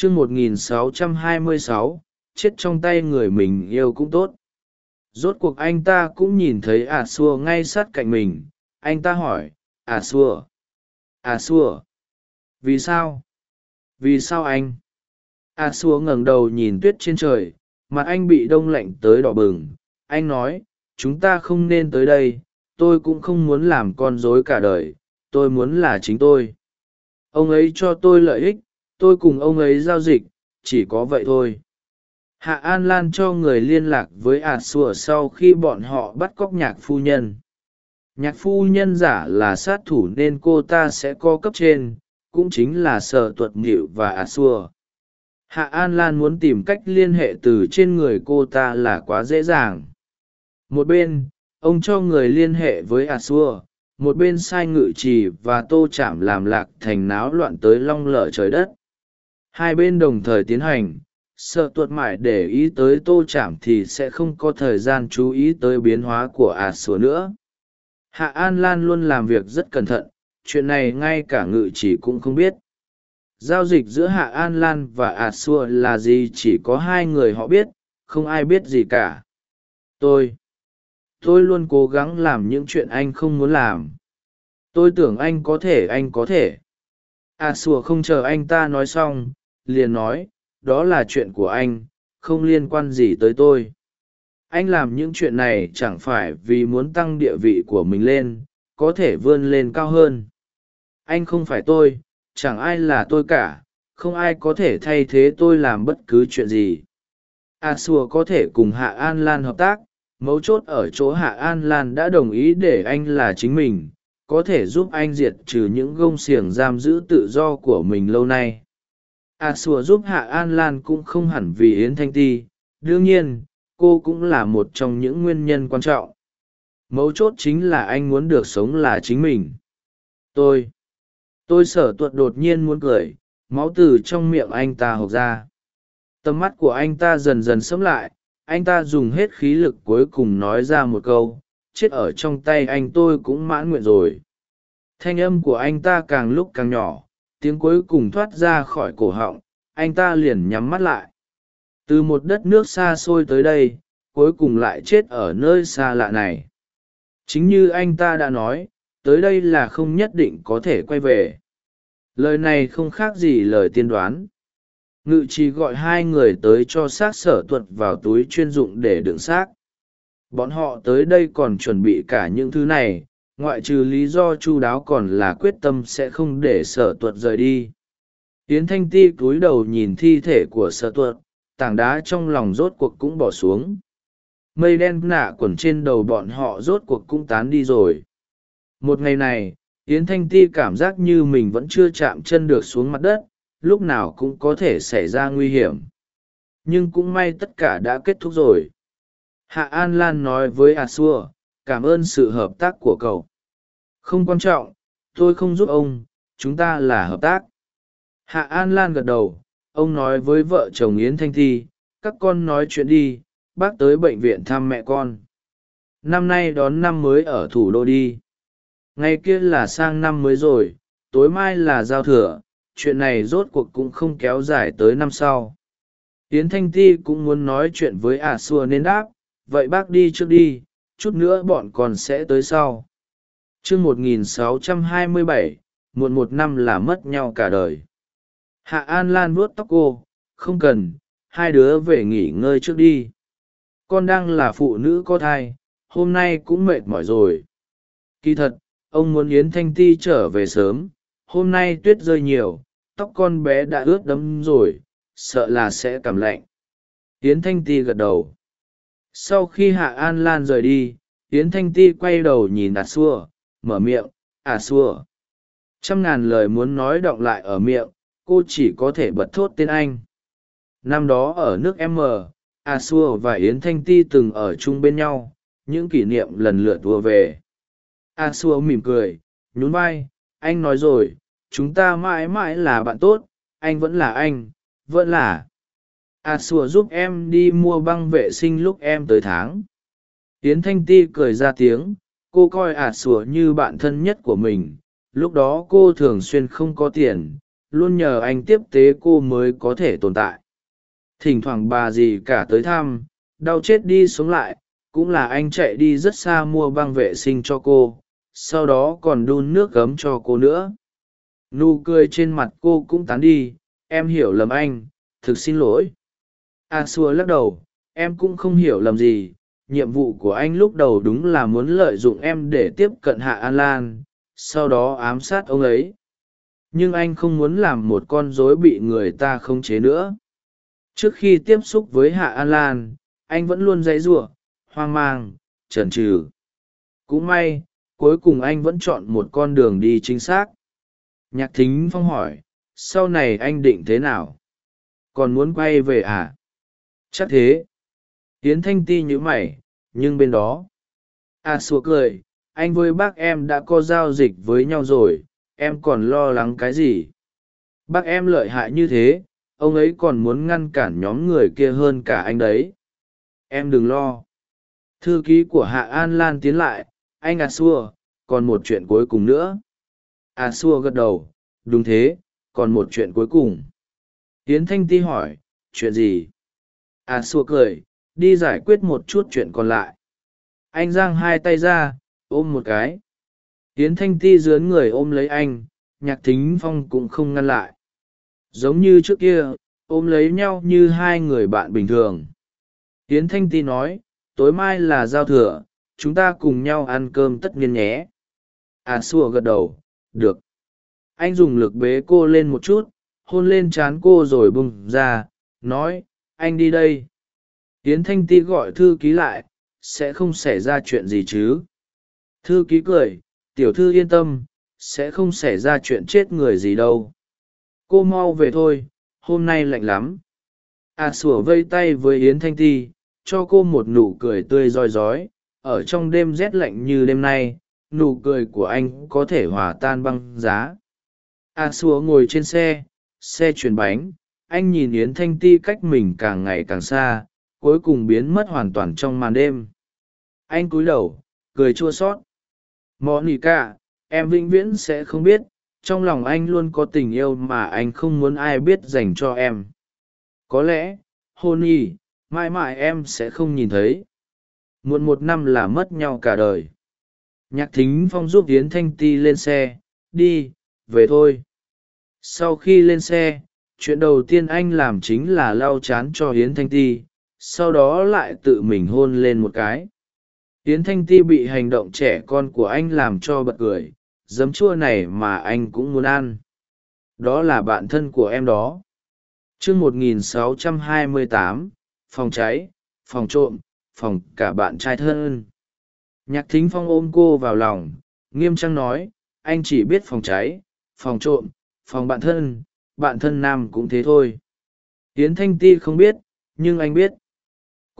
chương một nghìn sáu trăm hai mươi sáu, chết trong tay người mình yêu cũng tốt. Rốt cuộc anh ta cũng nhìn thấy à xua ngay sát cạnh mình. Anh ta hỏi à xua à xua, vì sao? Vì sao anh? À xua ngẩng đầu nhìn tuyết trên trời, mặt anh bị đông lạnh tới đỏ bừng. Anh nói, chúng ta không nên tới đây, tôi cũng không muốn làm con dối cả đời, tôi muốn là chính tôi. Ông ấy cho tôi lợi ích tôi cùng ông ấy giao dịch, chỉ có vậy thôi. Hạ an lan cho người liên lạc với ả sùa sau khi bọn họ bắt cóc nhạc phu nhân. Nhạc phu nhân giả là sát thủ nên cô ta sẽ co cấp trên, cũng chính là sở tuật nghịu và ả sùa hạ an lan muốn tìm cách liên hệ từ trên người cô ta là quá dễ dàng. Một bên, ông cho người liên hệ với ả xua một bên sai ngự trì và tô chạm làm lạc thành náo loạn tới long lở trời đất hai bên đồng thời tiến hành, sợ tuột mãi để ý tới tô chạm thì sẽ không có thời gian chú ý tới biến hóa của ả sùa nữa. Hạ an lan luôn làm việc rất cẩn thận, chuyện này ngay cả ngự chỉ cũng không biết. Giao dịch giữa hạ an lan và ả sủa là gì chỉ có hai người họ biết, không ai biết gì cả. Tôi tôi luôn cố gắng làm những chuyện anh không muốn làm. Tôi tưởng anh có thể, anh có thể. À sùa không chờ anh ta nói xong liền nói, đó là chuyện của anh, không liên quan gì tới tôi. Anh làm những chuyện này chẳng phải vì muốn tăng địa vị của mình lên, có thể vươn lên cao hơn. Anh không phải tôi, chẳng ai là tôi cả, không ai có thể thay thế tôi làm bất cứ chuyện gì. À, A xua có thể cùng hạ an lan hợp tác, mấu chốt ở chỗ hạ an lan đã đồng ý để anh là chính mình, có thể giúp anh diệt trừ những gông xiềng giam giữ tự do của mình lâu nay a sùa giúp hạ an lan cũng không hẳn vì yến thanh ti. Đương nhiên, cô cũng là một trong những nguyên nhân quan trọng. Mấu chốt chính là anh muốn được sống là chính mình. Tôi tôi sở tuột đột nhiên muốn cười, máu từ trong miệng anh ta hộc ra. Tầm mắt của anh ta dần dần sẫm lại, anh ta dùng hết khí lực cuối cùng nói ra một câu, chết ở trong tay anh tôi cũng mãn nguyện rồi. Thanh âm của anh ta càng lúc càng nhỏ tiếng cuối cùng thoát ra khỏi cổ họng, anh ta liền nhắm mắt lại. Từ một đất nước xa xôi tới đây, cuối cùng lại chết ở nơi xa lạ này. Chính như anh ta đã nói, tới đây là không nhất định có thể quay về. Lời này không khác gì lời tiên đoán. Ngự trì gọi hai người tới cho xác sở tuật vào túi chuyên dụng để đựng xác. Bọn họ tới đây còn chuẩn bị cả những thứ này ngoại trừ lý do chu đáo còn là quyết tâm sẽ không để sở tuật rời đi. Yến thanh ti cúi đầu nhìn thi thể của sở tuật tảng đá trong lòng rốt cuộc cũng bỏ xuống. Mây đen nạ quẩn trên đầu bọn họ rốt cuộc cũng tán đi rồi. Một ngày này, yến thanh ti cảm giác như mình vẫn chưa chạm chân được xuống mặt đất, lúc nào cũng có thể xảy ra nguy hiểm. Nhưng cũng may tất cả đã kết thúc rồi. Hạ an lan nói với a xua, cảm ơn sự hợp tác của cậu không quan trọng, tôi không giúp ông, chúng ta là hợp tác. Hạ an lan gật đầu, ông nói với vợ chồng yến thanh thi, các con nói chuyện đi, bác tới bệnh viện thăm mẹ con. Năm nay đón năm mới ở thủ đô đi. Ngày kia là sang năm mới rồi, tối mai là giao thừa, chuyện này rốt cuộc cũng không kéo dài tới năm sau. Yến thanh ti cũng muốn nói chuyện với ả xua nên đáp, vậy bác đi trước đi, chút nữa bọn còn sẽ tới sau chương một nghìn sáu trăm hai mươi bảy, muộn một năm là mất nhau cả đời. Hạ an lan vuốt tóc cô, không cần, hai đứa về nghỉ ngơi trước đi. Con đang là phụ nữ có thai, hôm nay cũng mệt mỏi rồi. Kỳ thật, ông muốn yến thanh ti trở về sớm, hôm nay tuyết rơi nhiều, tóc con bé đã ướt đẫm rồi, sợ là sẽ cảm lạnh. Yến thanh ti gật đầu. Sau khi hạ an lan rời đi, yến thanh ti quay đầu nhìn đạt xua mở miệng à xua. Trăm ngàn lời muốn nói đọng lại ở miệng, cô chỉ có thể bật thốt tên anh. Năm đó ở nước m a xua và yến thanh ti từng ở chung bên nhau, những kỷ niệm lần lượt vừa về. A xua mỉm cười, nhún vai, anh nói rồi, chúng ta mãi mãi là bạn tốt, anh vẫn là anh, vẫn là. A xua giúp em đi mua băng vệ sinh lúc em tới tháng. Yến thanh ti cười ra tiếng cô coi a sủa như bạn thân nhất của mình. Lúc đó cô thường xuyên không có tiền, luôn nhờ anh tiếp tế cô mới có thể tồn tại. Thỉnh thoảng bà dì cả tới thăm, đau chết đi sống lại, cũng là anh chạy đi rất xa mua băng vệ sinh cho cô, sau đó còn đun nước gấm cho cô nữa. Nụ cười trên mặt cô cũng tán đi, em hiểu lầm anh, thực xin lỗi. A xua lắc đầu, em cũng không hiểu lầm gì nhiệm vụ của anh lúc đầu đúng là muốn lợi dụng em để tiếp cận hạ an lan, sau đó ám sát ông ấy. Nhưng anh không muốn làm một con rối bị người ta khống chế nữa. Trước khi tiếp xúc với hạ an lan, anh vẫn luôn dãy giụa hoang mang trần trừ cũng may, cuối cùng anh vẫn chọn một con đường đi chính xác. Nhạc thính phong hỏi, sau này anh định thế nào? Còn muốn quay về à? Chắc thế tiến thanh ti nhữ mày nhưng bên đó. A à, xua cười anh với bác em đã có giao dịch với nhau rồi em còn lo lắng cái gì? Bác em lợi hại như thế ông ấy còn muốn ngăn cản nhóm người kia hơn cả anh đấy. Em đừng lo. Thư ký của hạ an lan tiến lại anh à, a xua còn một chuyện cuối cùng nữa. À, a xua gật đầu đúng thế còn một chuyện cuối cùng. Tiến thanh ti hỏi chuyện gì? À, a xua cười đi giải quyết một chút chuyện còn lại. Anh giang hai tay ra, ôm một cái. Tiến thanh ti dướn người ôm lấy anh, nhạc thính phong cũng không ngăn lại. Giống như trước kia, ôm lấy nhau như hai người bạn bình thường. Tiến thanh ti nói, tối mai là giao thừa, chúng ta cùng nhau ăn cơm tất nhiên nhé. À xua gật đầu, được. Anh dùng lực bế cô lên một chút, hôn lên trán cô rồi bung ra, nói, anh đi đây. Yến thanh ti gọi thư ký lại, sẽ không xảy ra chuyện gì chứ? Thư ký cười, tiểu thư yên tâm, sẽ không xảy ra chuyện chết người gì đâu. Cô mau về thôi, hôm nay lạnh lắm. À sủa vây tay với yến thanh ti, cho cô một nụ cười tươi roi rói. Ở trong đêm rét lạnh như đêm nay, nụ cười của anh có thể hòa tan băng giá. À, A xua ngồi trên xe xe chuyển bánh. Anh nhìn yến thanh ti cách mình càng ngày càng xa cuối cùng biến mất hoàn toàn trong màn đêm. Anh cúi đầu, cười chua xót monica cả em vĩnh viễn sẽ không biết, trong lòng anh luôn có tình yêu mà anh không muốn ai biết dành cho em. Có lẽ, hôn y, mãi mãi em sẽ không nhìn thấy. Muộn một năm là mất nhau cả đời. Nhạc thính phong giúp yến thanh ti lên xe, đi, về thôi. Sau khi lên xe, chuyện đầu tiên anh làm chính là lau chán cho hiến thanh ti sau đó lại tự mình hôn lên một cái. Tiến thanh ti bị hành động trẻ con của anh làm cho bật cười giấm chua này mà anh cũng muốn ăn. Đó là bạn thân của em đó. Chương 1628, phòng cháy phòng trộm phòng cả bạn trai thân. Nhạc thính phong ôm cô vào lòng nghiêm trang nói anh chỉ biết phòng cháy phòng trộm phòng bạn thân bạn thân nam cũng thế thôi. Tiến thanh ti không biết nhưng anh biết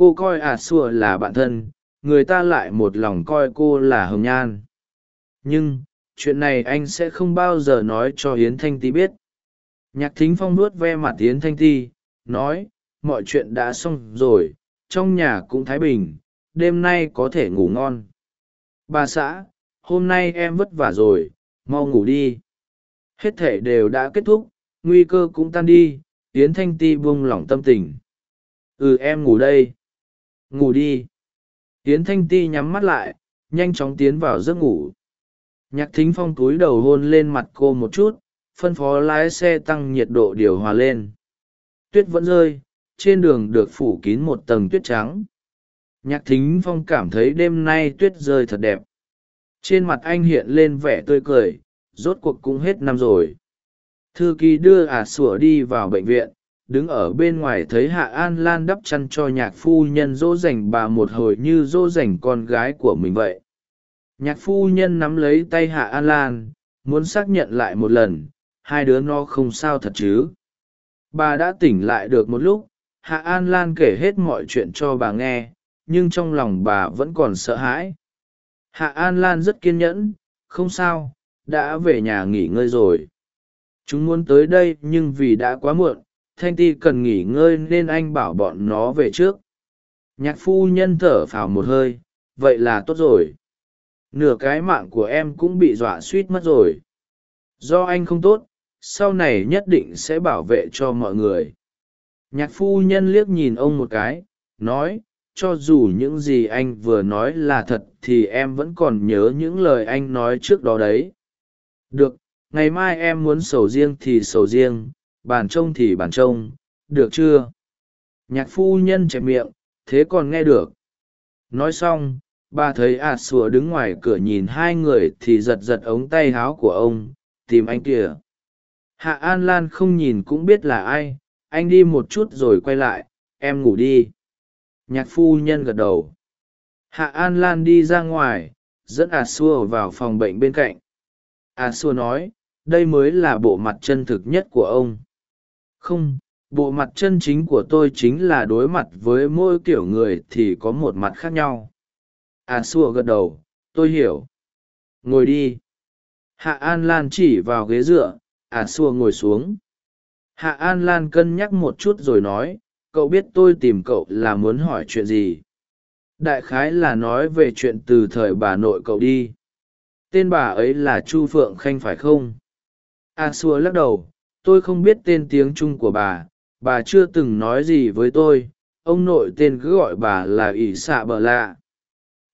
cô coi ả à xua là bạn thân, người ta lại một lòng coi cô là hồng nhan. Nhưng, chuyện này anh sẽ không bao giờ nói cho hiến thanh ti biết. Nhạc thính phong nuốt ve mặt hiến thanh ti, nói, mọi chuyện đã xong rồi, trong nhà cũng thái bình, đêm nay có thể ngủ ngon. Bà xã, hôm nay em vất vả rồi, mau ngủ đi. Hết thể đều đã kết thúc, nguy cơ cũng tan đi, yến thanh ti buông lỏng tâm tình. Ừ em ngủ đây ngủ đi. Yến thanh ti nhắm mắt lại, nhanh chóng tiến vào giấc ngủ. Nhạc thính phong túi đầu hôn lên mặt cô một chút, phân phó lái xe tăng nhiệt độ điều hòa lên. Tuyết vẫn rơi, trên đường được phủ kín một tầng tuyết trắng. Nhạc thính phong cảm thấy đêm nay tuyết rơi thật đẹp. Trên mặt anh hiện lên vẻ tươi cười, rốt cuộc cũng hết năm rồi. Thư ký đưa ả à sủa đi vào bệnh viện đứng ở bên ngoài thấy hạ an lan đắp chăn cho nhạc phu nhân dỗ dành bà một hồi như dỗ dành con gái của mình vậy. Nhạc phu nhân nắm lấy tay hạ an lan, muốn xác nhận lại một lần, hai đứa nó không sao thật chứ. Bà đã tỉnh lại được một lúc, hạ an lan kể hết mọi chuyện cho bà nghe, nhưng trong lòng bà vẫn còn sợ hãi. Hạ an lan rất kiên nhẫn, không sao, đã về nhà nghỉ ngơi rồi. Chúng muốn tới đây nhưng vì đã quá muộn thanh ti cần nghỉ ngơi nên anh bảo bọn nó về trước. Nhạc phu nhân thở phào một hơi, vậy là tốt rồi. Nửa cái mạng của em cũng bị dọa suýt mất rồi. Do anh không tốt, sau này nhất định sẽ bảo vệ cho mọi người. Nhạc phu nhân liếc nhìn ông một cái, nói, cho dù những gì anh vừa nói là thật thì em vẫn còn nhớ những lời anh nói trước đó đấy. Được, ngày mai em muốn sầu riêng thì sầu riêng bàn trông thì bàn trông, được chưa? Nhạc phu nhân chẹp miệng, thế còn nghe được. Nói xong, bà thấy ạt à đứng ngoài cửa nhìn hai người thì giật giật ống tay háo của ông, tìm anh kìa. Hạ an lan không nhìn cũng biết là ai, anh đi một chút rồi quay lại, em ngủ đi. Nhạc phu nhân gật đầu. Hạ an lan đi ra ngoài, dẫn ạt à xua vào phòng bệnh bên cạnh. Ạt à xua nói, đây mới là bộ mặt chân thực nhất của ông không, bộ mặt chân chính của tôi chính là đối mặt với mỗi kiểu người thì có một mặt khác nhau. À xua, gật đầu, tôi hiểu. Ngồi đi. Hạ an lan chỉ vào ghế dựa à xua, ngồi xuống. Hạ an lan cân nhắc một chút rồi nói, cậu biết tôi tìm cậu là muốn hỏi chuyện gì? Đại khái là nói về chuyện từ thời bà nội cậu đi. Tên bà ấy là chu phượng khanh phải không? A xua, lắc đầu tôi không biết tên tiếng trung của bà bà chưa từng nói gì với tôi, ông nội tên cứ gọi bà là ỷ xạ bờ lạ.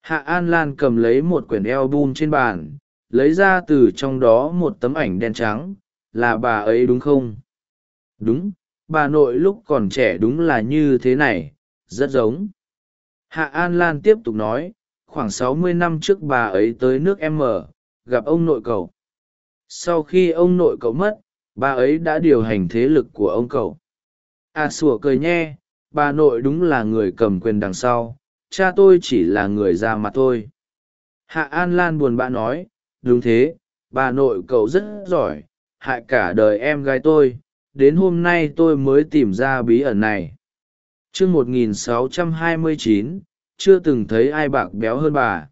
Hạ an lan cầm lấy một quyển eo bum trên bàn, lấy ra từ trong đó một tấm ảnh đen trắng, là bà ấy đúng không? Đúng, bà nội lúc còn trẻ đúng là như thế này, rất giống. Hạ an lan tiếp tục nói, khoảng sáu mươi năm trước bà ấy tới nước m gặp ông nội cậu. Sau khi ông nội cậu mất bà ấy đã điều hành thế lực của ông cậu. À sủa cười nhe bà nội đúng là người cầm quyền đằng sau, cha tôi chỉ là người ra mặt thôi. Hạ an lan buồn bã nói, đúng thế, bà nội cậu rất giỏi, hại cả đời em gái tôi, đến hôm nay tôi mới tìm ra bí ẩn này. T r ư sáu trăm hai chưa từng thấy ai bạc béo hơn bà.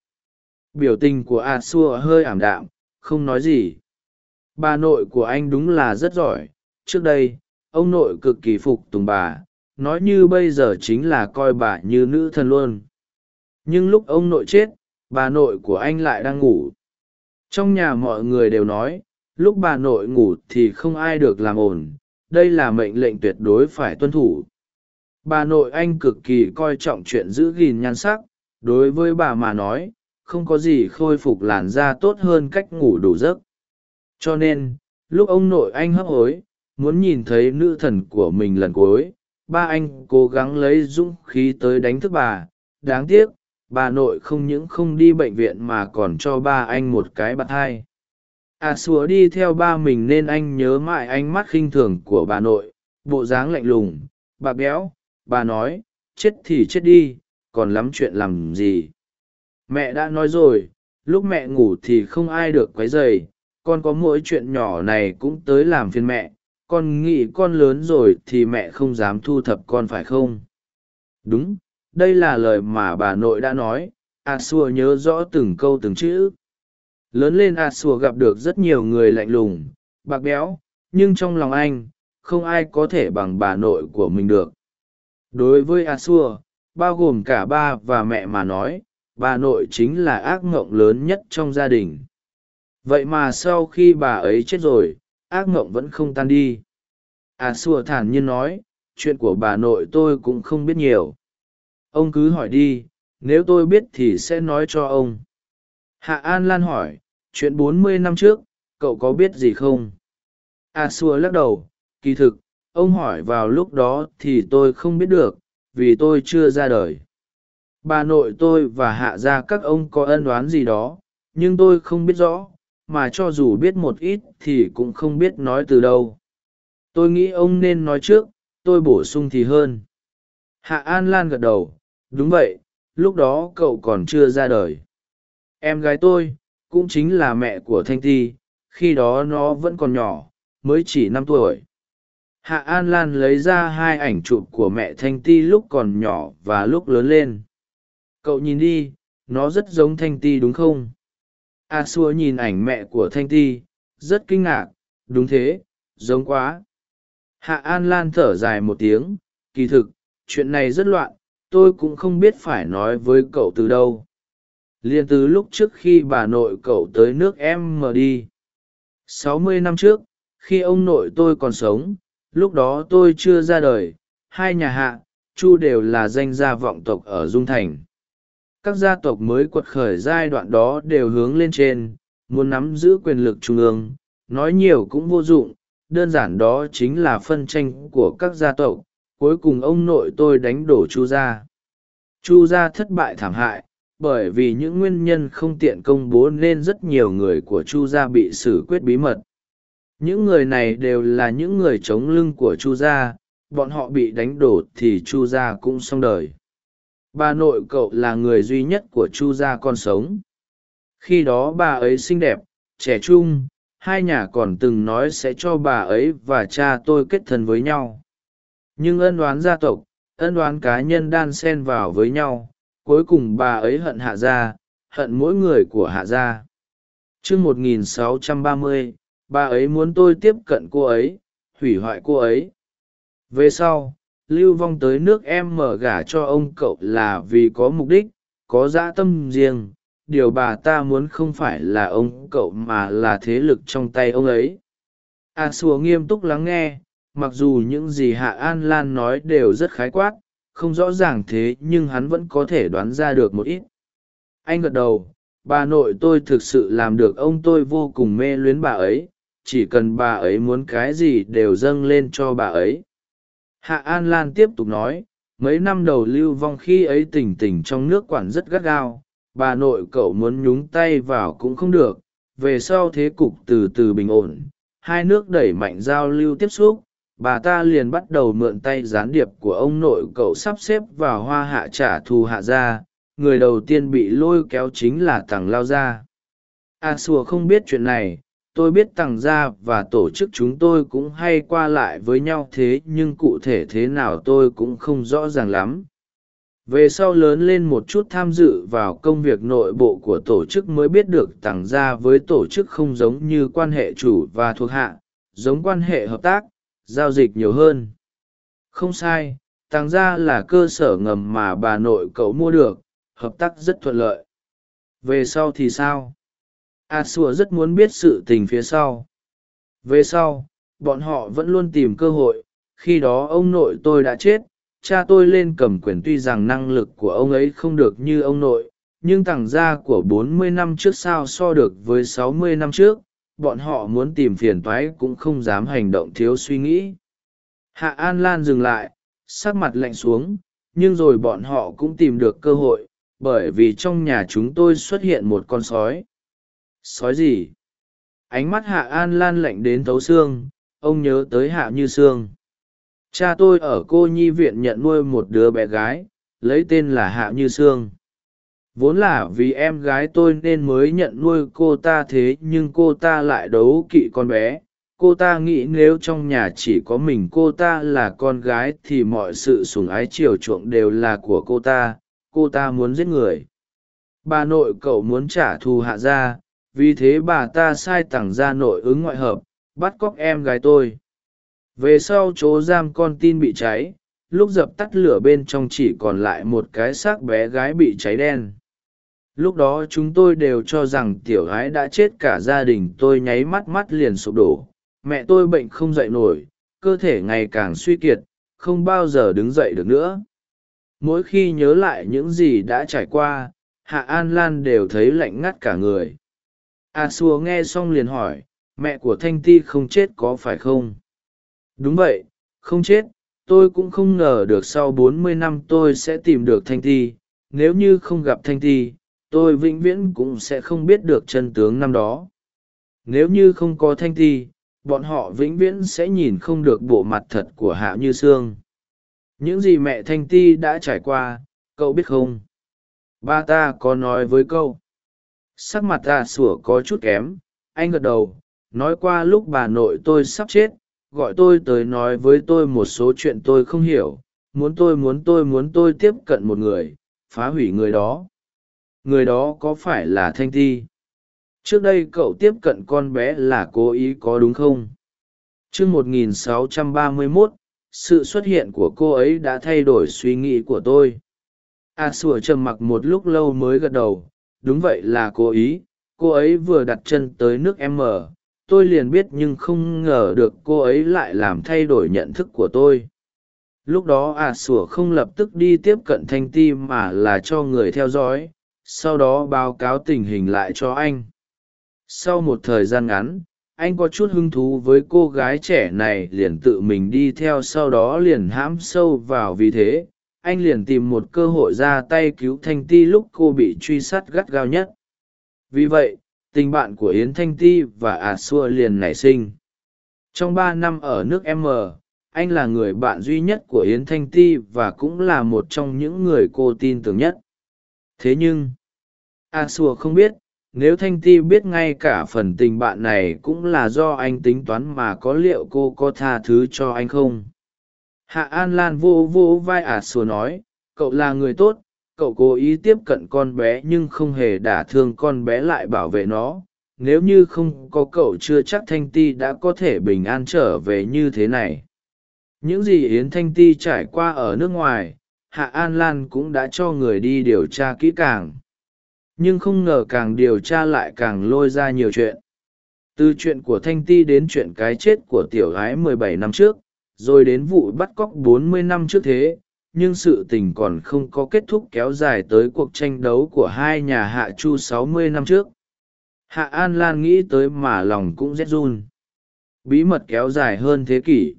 Biểu tình của a xua hơi ảm đạm, không nói gì bà nội của anh đúng là rất giỏi. Trước đây, ông nội cực kỳ phục tùng bà. Nói như bây giờ chính là coi bà như nữ thần luôn. Nhưng lúc ông nội chết, bà nội của anh lại đang ngủ. Trong nhà mọi người đều nói, lúc bà nội ngủ thì không ai được làm ổn. Đây là mệnh lệnh tuyệt đối phải tuân thủ. Bà nội anh cực kỳ coi trọng chuyện giữ gìn nhan sắc. Đối với bà mà nói, không có gì khôi phục làn da tốt hơn cách ngủ đủ giấc cho nên, lúc ông nội anh hấp hối, muốn nhìn thấy nữ thần của mình lần cuối, ba anh cố gắng lấy dũng khí tới đánh thức bà. Đáng tiếc, bà nội không những không đi bệnh viện mà còn cho ba anh một cái bạt thai. À xúa đi theo ba mình nên anh nhớ mãi ánh mắt khinh thường của bà nội, bộ dáng lạnh lùng. Bà béo, bà nói, chết thì chết đi, còn lắm chuyện làm gì? Mẹ đã nói rồi, lúc mẹ ngủ thì không ai được q u ấ y dày con có mỗi chuyện nhỏ này cũng tới làm phiền mẹ, con nghĩ con lớn rồi thì mẹ không dám thu thập con phải không? Đúng, đây là lời mà bà nội đã nói, a xua nhớ rõ từng câu từng chữ. Lớn lên a xua gặp được rất nhiều người lạnh lùng, bạc béo, nhưng trong lòng anh, không ai có thể bằng bà nội của mình được. Đối với a xua bao gồm cả ba và mẹ mà nói, bà nội chính là ác mộng lớn nhất trong gia đình vậy mà sau khi bà ấy chết rồi, ác mộng vẫn không tan đi. À, A xua thản nhiên nói, chuyện của bà nội tôi cũng không biết nhiều. Ông cứ hỏi đi, nếu tôi biết thì sẽ nói cho ông. Hạ an lan hỏi, chuyện bốn mươi năm trước, cậu có biết gì không? À, A xua lắc đầu, kỳ thực, ông hỏi vào lúc đó thì tôi không biết được, vì tôi chưa ra đời. Bà nội tôi và hạ gia các ông có ân oán gì đó, nhưng tôi không biết rõ mà cho dù biết một ít thì cũng không biết nói từ đâu. Tôi nghĩ ông nên nói trước, tôi bổ sung thì hơn. Hạ an lan gật đầu, đúng vậy, lúc đó cậu còn chưa ra đời. Em gái tôi, cũng chính là mẹ của thanh ti, khi đó nó vẫn còn nhỏ, mới chỉ năm tuổi. Hạ an lan lấy ra hai ảnh chụp của mẹ thanh ti lúc còn nhỏ và lúc lớn lên. Cậu nhìn đi, nó rất giống thanh ti đúng không? A xua nhìn ảnh mẹ của thanh ti, rất kinh ngạc, đúng thế, giống quá. Hạ an lan thở dài một tiếng, kỳ thực, chuyện này rất loạn, tôi cũng không biết phải nói với cậu từ đâu. Liền từ lúc trước khi bà nội cậu tới nước em mờ đi sáu mươi năm trước, khi ông nội tôi còn sống, lúc đó tôi chưa ra đời, hai nhà hạ, chu đều là danh gia vọng tộc ở dung thành các gia tộc mới quật khởi giai đoạn đó đều hướng lên trên, muốn nắm giữ quyền lực trung ương, nói nhiều cũng vô dụng, đơn giản đó chính là phân tranh của các gia tộc, cuối cùng ông nội tôi đánh đổ chu gia. Chu gia thất bại thảm hại, bởi vì những nguyên nhân không tiện công bố nên rất nhiều người của chu gia bị xử quyết bí mật. Những người này đều là những người chống lưng của chu gia, bọn họ bị đánh đổ thì chu gia cũng xong đời bà nội cậu là người duy nhất của chu gia còn sống. Khi đó bà ấy xinh đẹp trẻ trung hai nhà còn từng nói sẽ cho bà ấy và cha tôi kết thân với nhau. Nhưng ân đoán gia tộc ân đoán cá nhân đan xen vào với nhau cuối cùng bà ấy hận hạ gia hận mỗi người của hạ gia. T r ư ơ n 1630, bà ấy muốn tôi tiếp cận cô ấy hủy hoại cô ấy. Về sau lưu vong tới nước em mở gả cho ông cậu là vì có mục đích, có dã tâm riêng. Điều bà ta muốn không phải là ông cậu mà là thế lực trong tay ông ấy. A xua nghiêm túc lắng nghe, mặc dù những gì hạ an lan nói đều rất khái quát, không rõ ràng thế nhưng hắn vẫn có thể đoán ra được một ít. Anh gật đầu, bà nội tôi thực sự làm được, ông tôi vô cùng mê luyến bà ấy, chỉ cần bà ấy muốn cái gì đều dâng lên cho bà ấy hạ an lan tiếp tục nói, mấy năm đầu lưu vong khi ấy tỉnh tỉnh trong nước quản rất gắt gao, bà nội cậu muốn nhúng tay vào cũng không được, về sau thế cục từ từ bình ổn, hai nước đẩy mạnh giao lưu tiếp xúc, bà ta liền bắt đầu mượn tay gián điệp của ông nội cậu sắp xếp vào hoa hạ trả thù hạ gia, người đầu tiên bị lôi kéo chính là tằng lao gia. A xùa không biết chuyện này tôi biết tằng gia và tổ chức chúng tôi cũng hay qua lại với nhau thế, nhưng cụ thể thế nào tôi cũng không rõ ràng lắm. Về sau lớn lên một chút tham dự vào công việc nội bộ của tổ chức mới biết được tằng gia với tổ chức không giống như quan hệ chủ và thuộc hạ, giống quan hệ hợp tác, giao dịch nhiều hơn. Không sai tàng gia là cơ sở ngầm mà bà nội cậu mua được, hợp tác rất thuận lợi. Về sau thì sao? A xua rất muốn biết sự tình phía sau. Về sau, bọn họ vẫn luôn tìm cơ hội, khi đó ông nội tôi đã chết, cha tôi lên cầm quyền tuy rằng năng lực của ông ấy không được như ông nội, nhưng tàng gia của bốn mươi năm trước sao so được với sáu mươi năm trước, bọn họ muốn tìm phiền toái cũng không dám hành động thiếu suy nghĩ. Hạ an lan dừng lại, sắc mặt lạnh xuống, nhưng rồi bọn họ cũng tìm được cơ hội, bởi vì trong nhà chúng tôi xuất hiện một con sói sói gì? Ánh mắt hạ an lan lạnh đến thấu xương, ông nhớ tới hạ như sương. Cha tôi ở cô nhi viện nhận nuôi một đứa bé gái, lấy tên là hạ như sương. Vốn là vì em gái tôi nên mới nhận nuôi cô ta thế, nhưng cô ta lại đấu kỵ con bé. Cô ta nghĩ nếu trong nhà chỉ có mình cô ta là con gái thì mọi sự sủng ái chiều chuộng đều là của cô ta. Cô ta muốn giết người. Bà nội cậu muốn trả thù hạ gia vì thế bà ta sai tẳng ra nội ứng ngoại hợp, bắt cóc em gái tôi. Về sau chỗ giam con tin bị cháy, lúc dập tắt lửa bên trong chỉ còn lại một cái xác bé gái bị cháy đen. Lúc đó chúng tôi đều cho rằng tiểu gái đã chết cả gia đình tôi nháy mắt mắt liền sụp đổ. Mẹ tôi bệnh không dậy nổi, cơ thể ngày càng suy kiệt, không bao giờ đứng dậy được nữa. Mỗi khi nhớ lại những gì đã trải qua, hạ an lan đều thấy lạnh ngắt cả người a xua nghe xong liền hỏi, mẹ của thanh ti không chết có phải không? Đúng vậy, không chết, tôi cũng không ngờ được sau bốn mươi năm tôi sẽ tìm được thanh ti. Nếu như không gặp thanh ti, tôi vĩnh viễn cũng sẽ không biết được chân tướng năm đó. Nếu như không có thanh ti, bọn họ vĩnh viễn sẽ nhìn không được bộ mặt thật của hạ như sương. Những gì mẹ thanh ti đã trải qua, cậu biết không? Ba ta có nói với câu sắc mặt ta sủa có chút kém. Anh gật đầu nói qua lúc bà nội tôi sắp chết gọi tôi tới nói với tôi một số chuyện tôi không hiểu. Muốn tôi muốn tôi muốn tôi tiếp cận một người phá hủy người đó. Người đó có phải là thanh ti? Trước đây cậu tiếp cận con bé là cố ý có đúng không? T r ư ớ c 1631, sự xuất hiện của cô ấy đã thay đổi suy nghĩ của tôi. A sủa trầm mặc một lúc lâu mới gật đầu đúng vậy là cố ý, cô ấy vừa đặt chân tới nước m tôi liền biết nhưng không ngờ được cô ấy lại làm thay đổi nhận thức của tôi. Lúc đó à sủa không lập tức đi tiếp cận thanh ti mà là cho người theo dõi, sau đó báo cáo tình hình lại cho anh. Sau một thời gian ngắn, anh có chút hứng thú với cô gái trẻ này liền tự mình đi theo sau đó liền hãm sâu vào vì thế anh liền tìm một cơ hội ra tay cứu thanh ti lúc cô bị truy sát gắt gao nhất. Vì vậy, tình bạn của yến thanh ti và ả à xua liền nảy sinh. Trong ba năm ở nước m, anh là người bạn duy nhất của yến thanh ti và cũng là một trong những người cô tin tưởng nhất. Thế nhưng ả à xua không biết, nếu thanh ti biết ngay cả phần tình bạn này cũng là do anh tính toán mà có liệu cô có tha thứ cho anh không? Hạ an lan vô vô vai ả à nói, cậu là người tốt, cậu cố ý tiếp cận con bé nhưng không hề đả thương con bé lại bảo vệ nó. Nếu như không có cậu chưa chắc thanh ti đã có thể bình an trở về như thế này. Những gì yến thanh ti trải qua ở nước ngoài, hạ an lan cũng đã cho người đi điều tra kỹ càng. Nhưng không ngờ càng điều tra lại càng lôi ra nhiều chuyện. Từ chuyện của thanh ti đến chuyện cái chết của tiểu gái mười bảy năm trước rồi đến vụ bắt cóc bốn mươi năm trước thế, nhưng sự tình còn không có kết thúc kéo dài tới cuộc tranh đấu của hai nhà hạ chu sáu mươi năm trước. Hạ an lan nghĩ tới mà lòng cũng rét run. Bí mật kéo dài hơn thế kỷ.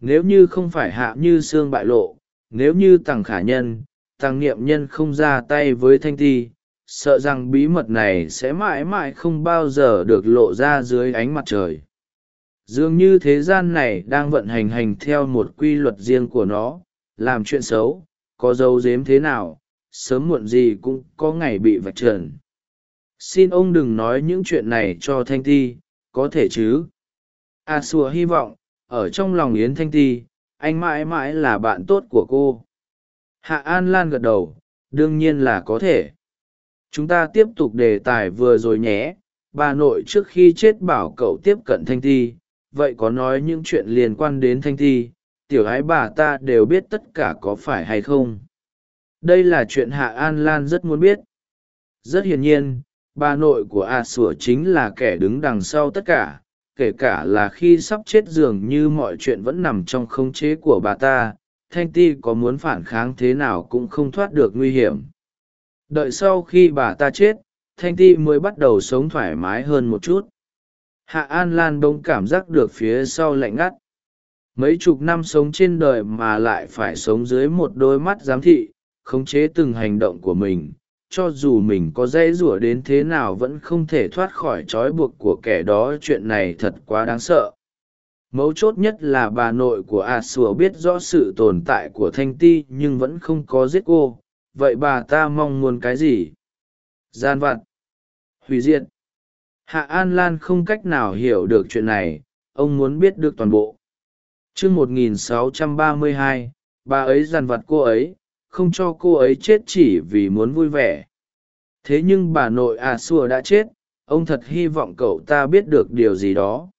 Nếu như không phải hạ như sương bại lộ, nếu như tằng khả nhân, tằng niệm nhân không ra tay với thanh ti, sợ rằng bí mật này sẽ mãi mãi không bao giờ được lộ ra dưới ánh mặt trời dường như thế gian này đang vận hành hành theo một quy luật riêng của nó làm chuyện xấu có dấu dếm thế nào sớm muộn gì cũng có ngày bị vạch trần. Xin ông đừng nói những chuyện này cho thanh ti có thể chứ? A à, xùa hy vọng ở trong lòng yến thanh ti anh mãi mãi là bạn tốt của cô. Hạ an lan gật đầu đương nhiên là có thể. Chúng ta tiếp tục đề tài vừa rồi nhé. Bà nội trước khi chết bảo cậu tiếp cận thanh ti vậy có nói những chuyện liên quan đến thanh Thi, tiểu ái bà ta đều biết tất cả có phải hay không? Đây là chuyện hạ an lan rất muốn biết. Rất hiển nhiên bà nội của a sủa chính là kẻ đứng đằng sau tất cả kể cả là khi sắp chết dường như mọi chuyện vẫn nằm trong khống chế của bà ta thanh ti có muốn phản kháng thế nào cũng không thoát được nguy hiểm. Đợi sau khi bà ta chết thanh ti mới bắt đầu sống thoải mái hơn một chút hạ an lan bỗng cảm giác được phía sau lạnh ngắt. Mấy chục năm sống trên đời mà lại phải sống dưới một đôi mắt giám thị, khống chế từng hành động của mình, cho dù mình có dây rủa đến thế nào vẫn không thể thoát khỏi trói buộc của kẻ đó, chuyện này thật quá đáng sợ. Mấu chốt nhất là bà nội của a sùa biết rõ sự tồn tại của thanh ti nhưng vẫn không có giết cô. Vậy bà ta mong muốn cái gì? Gian vặt. Hủy diệt hạ an lan không cách nào hiểu được chuyện này ông muốn biết được toàn bộ. T r ư ớ c 1632, bà ấy dằn vặt cô ấy không cho cô ấy chết chỉ vì muốn vui vẻ. Thế nhưng bà nội a xua đã chết ông thật hy vọng cậu ta biết được điều gì đó.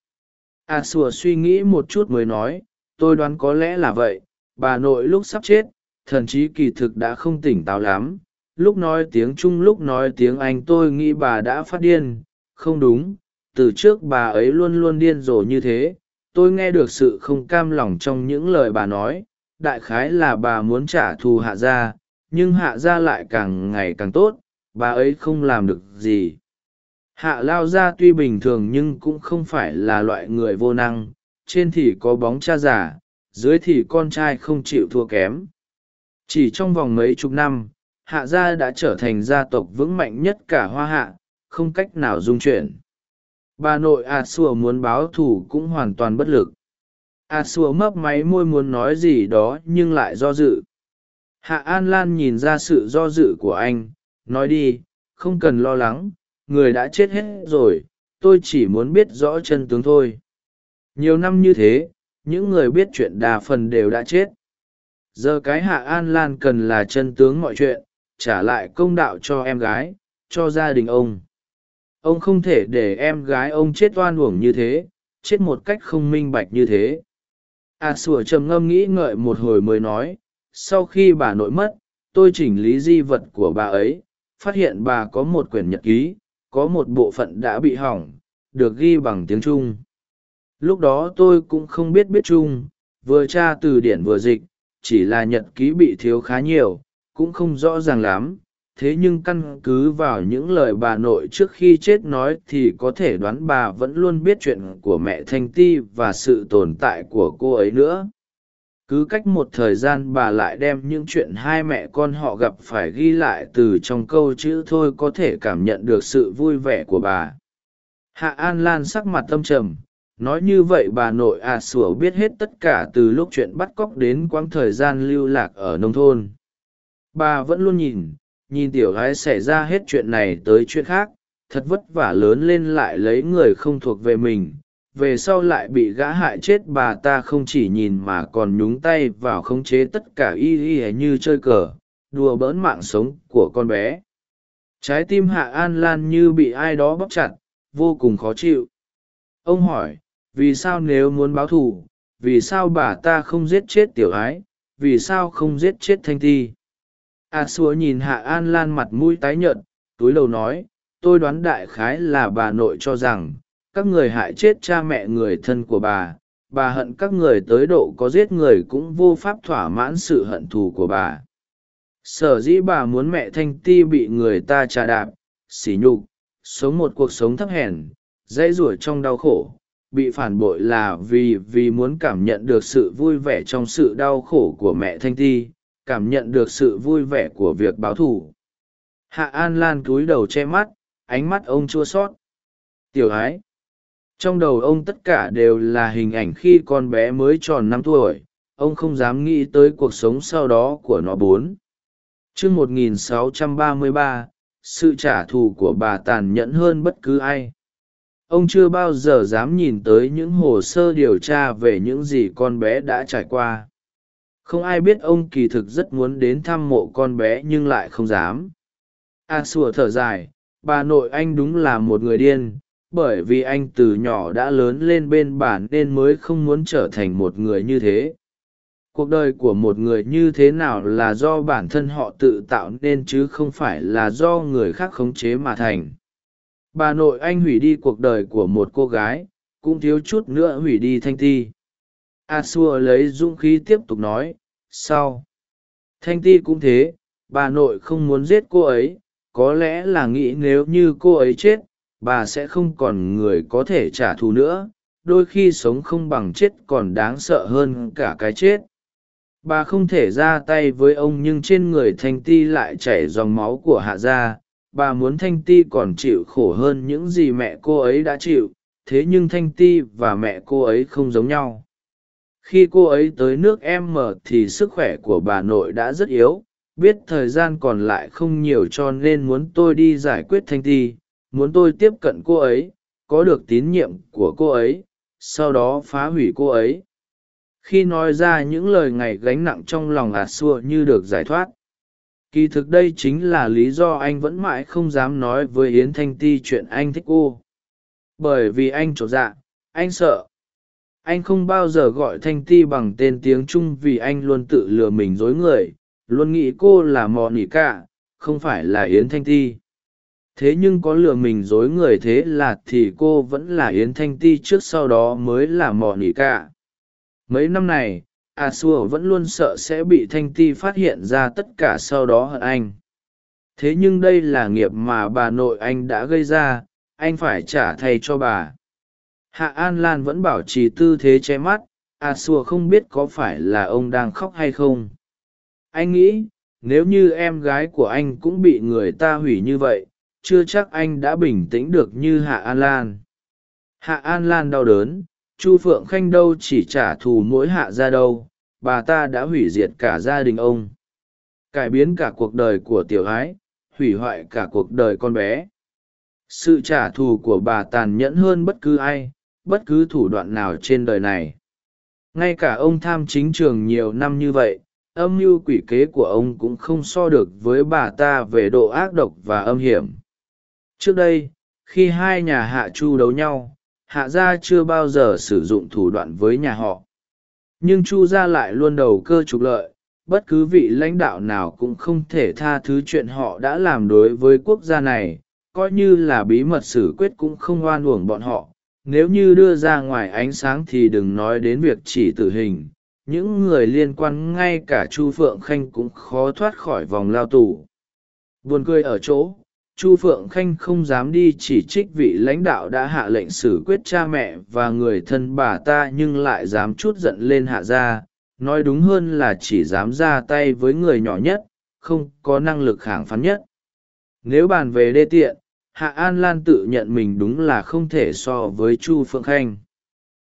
A xua suy nghĩ một chút mới nói tôi đoán có lẽ là vậy bà nội lúc sắp chết thần chí kỳ thực đã không tỉnh táo lắm. Lúc nói tiếng trung lúc nói tiếng anh tôi nghĩ bà đã phát điên không đúng, từ trước bà ấy luôn luôn điên rồ như thế, tôi nghe được sự không cam lòng trong những lời bà nói, đại khái là bà muốn trả thù hạ gia, nhưng hạ gia lại càng ngày càng tốt, bà ấy không làm được gì. Hạ lao gia tuy bình thường nhưng cũng không phải là loại người vô năng, trên thì có bóng cha già, dưới thì con trai không chịu thua kém. Chỉ trong vòng mấy chục năm, hạ gia đã trở thành gia tộc vững mạnh nhất cả hoa hạ không cách nào dung chuyển. Bà nội a xua muốn báo thù cũng hoàn toàn bất lực. A xua mấp máy môi muốn nói gì đó nhưng lại do dự. Hạ an lan nhìn ra sự do dự của anh, nói đi, không cần lo lắng, người đã chết hết rồi, tôi chỉ muốn biết rõ chân tướng thôi. Nhiều năm như thế, những người biết chuyện đa phần đều đã chết. Giờ cái hạ an lan cần là chân tướng mọi chuyện, trả lại công đạo cho em gái, cho gia đình ông ông không thể để em gái ông chết oan uổng như thế chết một cách không minh bạch như thế. A à, sủa trầm ngâm nghĩ ngợi một hồi mới nói sau khi bà nội mất tôi chỉnh lý di vật của bà ấy phát hiện bà có một quyển nhật ký có một bộ phận đã bị hỏng được ghi bằng tiếng trung. Lúc đó tôi cũng không biết biết trung vừa tra từ điển vừa dịch chỉ là nhật ký bị thiếu khá nhiều cũng không rõ ràng lắm thế nhưng căn cứ vào những lời bà nội trước khi chết nói thì có thể đoán bà vẫn luôn biết chuyện của mẹ thanh ti và sự tồn tại của cô ấy nữa. Cứ cách một thời gian bà lại đem những chuyện hai mẹ con họ gặp phải ghi lại từ trong câu chữ thôi có thể cảm nhận được sự vui vẻ của bà. Hạ an lan sắc mặt tâm trầm, nói như vậy bà nội à sủa biết hết tất cả từ lúc chuyện bắt cóc đến quãng thời gian lưu lạc ở nông thôn. Bà vẫn luôn nhìn nhìn tiểu gái xảy ra hết chuyện này tới chuyện khác, thật vất vả lớn lên lại lấy người không thuộc về mình. Về sau lại bị gã hại chết bà ta không chỉ nhìn mà còn nhúng tay vào khống chế tất cả y y như chơi cờ, đùa bỡn mạng sống của con bé. Trái tim hạ an lan như bị ai đó bóp chặt, vô cùng khó chịu. Ông hỏi, vì sao nếu muốn báo thù, vì sao bà ta không giết chết tiểu ái vì sao không giết chết thanh thi? A xua nhìn hạ an lan mặt mũi tái nhợt, túi lầu nói, tôi đoán đại khái là bà nội cho rằng, các người hại chết cha mẹ người thân của bà bà hận các người tới độ có giết người cũng vô pháp thỏa mãn sự hận thù của bà. Sở dĩ bà muốn mẹ thanh ti bị người ta trà đạp, sỉ nhục, sống một cuộc sống thấp hèn, dãy rủa trong đau khổ, bị phản bội là vì vì muốn cảm nhận được sự vui vẻ trong sự đau khổ của mẹ thanh ti cảm nhận được sự vui vẻ của việc báo thù. Hạ an lan cúi đầu che mắt, ánh mắt ông chua sót. Tiểu ái, trong đầu ông tất cả đều là hình ảnh khi con bé mới tròn năm tuổi, ông không dám nghĩ tới cuộc sống sau đó của nó bốn. Chương một nghìn sáu trăm ba mươi ba, sự trả thù của bà tàn nhẫn hơn bất cứ ai. Ông chưa bao giờ dám nhìn tới những hồ sơ điều tra về những gì con bé đã trải qua không ai biết ông kỳ thực rất muốn đến thăm mộ con bé nhưng lại không dám. A sùa thở dài, bà nội anh đúng là một người điên, bởi vì anh từ nhỏ đã lớn lên bên bản nên mới không muốn trở thành một người như thế. Cuộc đời của một người như thế nào là do bản thân họ tự tạo nên chứ không phải là do người khác khống chế mà thành. Bà nội anh hủy đi cuộc đời của một cô gái, cũng thiếu chút nữa hủy đi thanh ti a xua lấy dũng khí tiếp tục nói sau thanh ti cũng thế, bà nội không muốn giết cô ấy, có lẽ là nghĩ nếu như cô ấy chết, bà sẽ không còn người có thể trả thù nữa, đôi khi sống không bằng chết còn đáng sợ hơn cả cái chết. Bà không thể ra tay với ông nhưng trên người thanh ti lại chảy dòng máu của hạ gia, bà muốn thanh ti còn chịu khổ hơn những gì mẹ cô ấy đã chịu, thế nhưng thanh ti và mẹ cô ấy không giống nhau khi cô ấy tới nước em mở thì sức khỏe của bà nội đã rất yếu, biết thời gian còn lại không nhiều cho nên muốn tôi đi giải quyết thanh ti muốn tôi tiếp cận cô ấy, có được tín nhiệm của cô ấy, sau đó phá hủy cô ấy. Khi nói ra những lời ngày gánh nặng trong lòng ạt xua như được giải thoát. Kỳ thực đây chính là lý do anh vẫn mãi không dám nói với yến thanh ti chuyện anh thích cô. Bởi vì anh trột dạ anh sợ anh không bao giờ gọi thanh ti bằng tên tiếng trung vì anh luôn tự lừa mình dối người, luôn nghĩ cô là mò nỉ cả, không phải là yến thanh ti. Thế nhưng có lừa mình dối người thế là thì cô vẫn là yến thanh ti trước sau đó mới là mò nỉ cả. Mấy năm này, a xua vẫn luôn sợ sẽ bị thanh ti phát hiện ra tất cả sau đó hận anh. Thế nhưng đây là nghiệp mà bà nội anh đã gây ra, anh phải trả thay cho bà hạ an lan vẫn bảo trì tư thế che mắt à a xua không biết có phải là ông đang khóc hay không. Anh nghĩ, nếu như em gái của anh cũng bị người ta hủy như vậy, chưa chắc anh đã bình tĩnh được như hạ an lan. Hạ an lan đau đớn, chu phượng khanh đâu chỉ trả thù mỗi hạ ra đâu, bà ta đã hủy diệt cả gia đình ông. Cải biến cả cuộc đời của tiểu ái, hủy hoại cả cuộc đời con bé. Sự trả thù của bà tàn nhẫn hơn bất cứ ai bất cứ thủ đoạn nào trên đời này. Ngay cả ông tham chính trường nhiều năm như vậy, âm mưu quỷ kế của ông cũng không so được với bà ta về độ ác độc và âm hiểm. Trước đây, khi hai nhà hạ chu đấu nhau, hạ gia chưa bao giờ sử dụng thủ đoạn với nhà họ. Nhưng chu gia lại luôn đầu cơ trục lợi, bất cứ vị lãnh đạo nào cũng không thể tha thứ chuyện họ đã làm đối với quốc gia này, coi như là bí mật xử quyết cũng không oan uổng bọn họ nếu như đưa ra ngoài ánh sáng thì đừng nói đến việc chỉ tử hình. Những người liên quan ngay cả chu phượng khanh cũng khó thoát khỏi vòng lao tù. Buồn cười ở chỗ, chu phượng khanh không dám đi chỉ trích vị lãnh đạo đã hạ lệnh xử quyết cha mẹ và người thân bà ta nhưng lại dám chút giận lên hạ gia. Nói đúng hơn là chỉ dám ra tay với người nhỏ nhất, không có năng lực kháng phán nhất. Nếu bàn về đê tiện hạ an lan tự nhận mình đúng là không thể so với chu phượng khanh.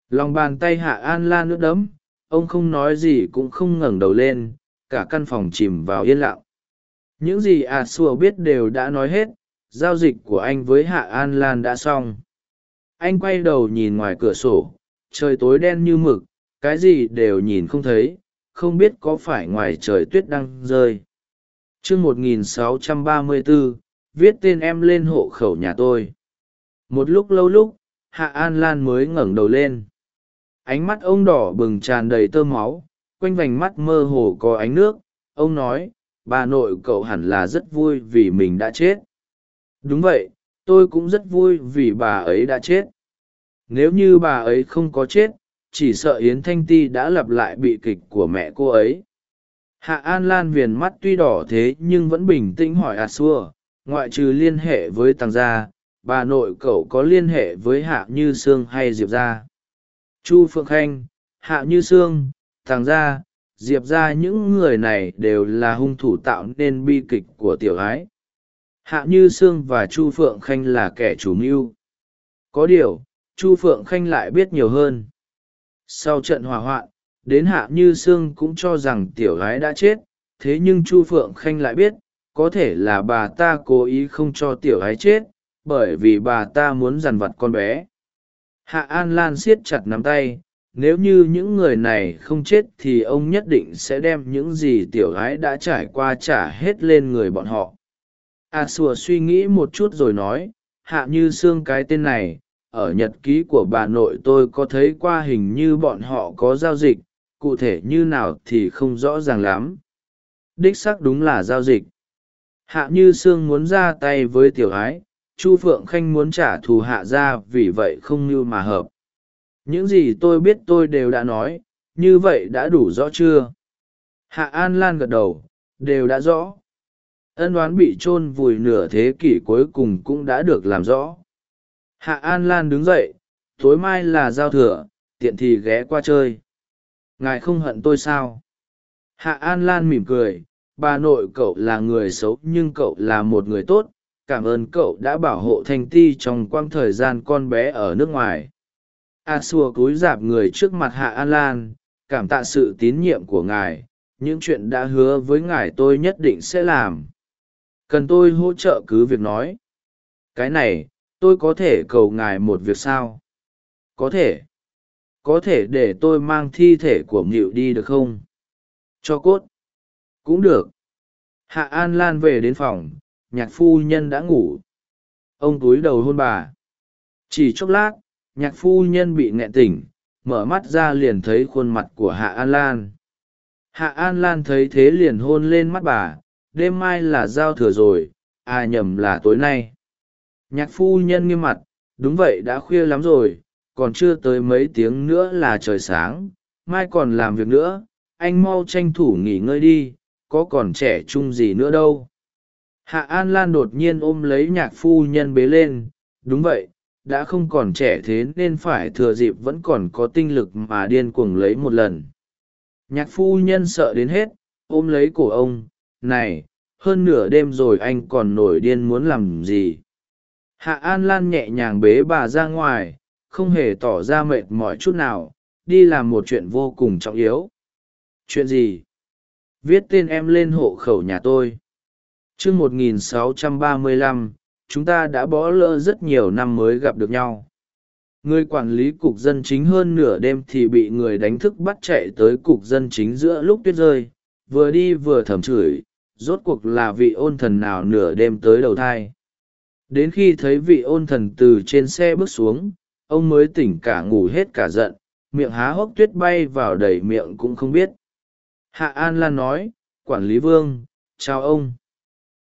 Lòng bàn tay hạ an lan ướt đẫm, ông không nói gì cũng không ngẩng đầu lên, cả căn phòng chìm vào yên lặng. Những gì a xua biết đều đã nói hết, giao dịch của anh với hạ an lan đã xong. Anh quay đầu nhìn ngoài cửa sổ, trời tối đen như mực, cái gì đều nhìn không thấy, không biết có phải ngoài trời tuyết đang rơi. Chương một nghìn sáu trăm ba mươi bốn viết tên em lên hộ khẩu nhà tôi. Một lúc lâu lúc, hạ an lan mới ngẩng đầu lên. Ánh mắt ông đỏ bừng tràn đầy tơ máu, quanh vành mắt mơ hồ có ánh nước. Ông nói, bà nội cậu hẳn là rất vui vì mình đã chết. Đúng vậy, tôi cũng rất vui vì bà ấy đã chết. Nếu như bà ấy không có chết, chỉ sợ yến thanh ti đã lặp lại bị kịch của mẹ cô ấy. Hạ an lan viền mắt tuy đỏ thế nhưng vẫn bình tĩnh hỏi a xua ngoại trừ liên hệ với tàng gia, bà nội cậu có liên hệ với hạ như sương hay diệp gia? Chu phượng khanh, hạ như sương, tàng gia, diệp ra những người này đều là hung thủ tạo nên bi kịch của tiểu ái. Hạ như sương và chu phượng khanh là kẻ chủ mưu. Có điều, chu phượng khanh lại biết nhiều hơn. Sau trận hỏa hoạn, đến hạ như sương cũng cho rằng tiểu gái đã chết, thế nhưng chu phượng khanh lại biết có thể là bà ta cố ý không cho tiểu gái chết, bởi vì bà ta muốn dằn vặt con bé. Hạ an lan siết chặt nắm tay, nếu như những người này không chết thì ông nhất định sẽ đem những gì tiểu gái đã trải qua trả hết lên người bọn họ. A sùa suy nghĩ một chút rồi nói, hạ như xương cái tên này, ở nhật ký của bà nội tôi có thấy qua hình như bọn họ có giao dịch, cụ thể như nào thì không rõ ràng lắm. Đích xác đúng là giao dịch hạ như sương muốn ra tay với tiểu ái, chu phượng khanh muốn trả thù hạ ra vì vậy không như mà hợp. Những gì tôi biết tôi đều đã nói, như vậy đã đủ rõ chưa? Hạ an lan gật đầu, đều đã rõ. Ân đoán bị t r ô n vùi nửa thế kỷ cuối cùng cũng đã được làm rõ. Hạ an lan đứng dậy, tối mai là giao thừa, tiện thì ghé qua chơi. Ngài không hận tôi sao? Hạ an lan mỉm cười bà nội cậu là người xấu nhưng cậu là một người tốt. Cảm ơn cậu đã bảo hộ thanh ti trong quãng thời gian con bé ở nước ngoài. A xua cúi dạp người trước mặt hạ an lan, cảm tạ sự tín nhiệm của ngài. Những chuyện đã hứa với ngài tôi nhất định sẽ làm. Cần tôi hỗ trợ cứ việc nói. Cái này, tôi có thể cầu ngài một việc sao? Có thể. Có thể để tôi mang thi thể của mịu đi được không? Cho cốt cũng được. Hạ an lan về đến phòng, nhạc phu nhân đã ngủ. Ông túi đầu hôn bà. Chỉ chốc lát, nhạc phu nhân bị nghẹn tỉnh, mở mắt ra liền thấy khuôn mặt của hạ an lan. Hạ an lan thấy thế liền hôn lên mắt bà. Đêm mai là giao thừa rồi à nhầm là tối nay. Nhạc phu nhân nghiêm mặt, đúng vậy đã khuya lắm rồi, còn chưa tới mấy tiếng nữa là trời sáng, mai còn làm việc nữa, anh mau tranh thủ nghỉ ngơi đi có còn trẻ trung gì nữa đâu. Hạ an lan đột nhiên ôm lấy nhạc phu nhân bế lên, đúng vậy, đã không còn trẻ thế nên phải thừa dịp vẫn còn có tinh lực mà điên cuồng lấy một lần. Nhạc phu nhân sợ đến hết, ôm lấy cổ ông, này, hơn nửa đêm rồi anh còn nổi điên muốn làm gì? Hạ an lan nhẹ nhàng bế bà ra ngoài, không hề tỏ ra mệt mỏi chút nào, đi làm một chuyện vô cùng trọng yếu. Chuyện gì? Viết tên em lên hộ khẩu nhà tôi. T r ư ớ c 1635, chúng ta đã bỏ lỡ rất nhiều năm mới gặp được nhau. Người quản lý cục dân chính hơn nửa đêm thì bị người đánh thức bắt chạy tới cục dân chính giữa lúc tuyết rơi vừa đi vừa thầm chửi rốt cuộc là vị ôn thần nào nửa đêm tới đầu thai. Đến khi thấy vị ôn thần từ trên xe bước xuống ông mới tỉnh cả ngủ hết cả giận miệng há hốc tuyết bay vào đầy miệng cũng không biết hạ an lan nói, quản lý vương, chào ông.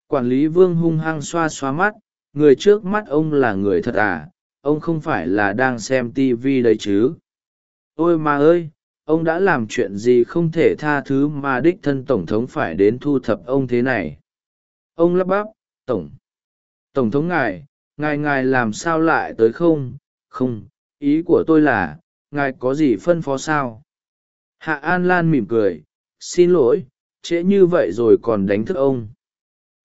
Quản lý vương hung hăng xoa xoa mắt, người trước mắt ông là người thật à? Ông không phải là đang xem tv đấy chứ? Ôi mà ơi, ông đã làm chuyện gì không thể tha thứ mà đích thân tổng thống phải đến thu thập ông thế này? Ông lắp bắp, tổng tổng thống ngài ngài ngài làm sao lại tới không? Không, ý của tôi là, ngài có gì phân phó sao? Hạ an lan mỉm cười xin lỗi, trễ như vậy rồi còn đánh thức ông.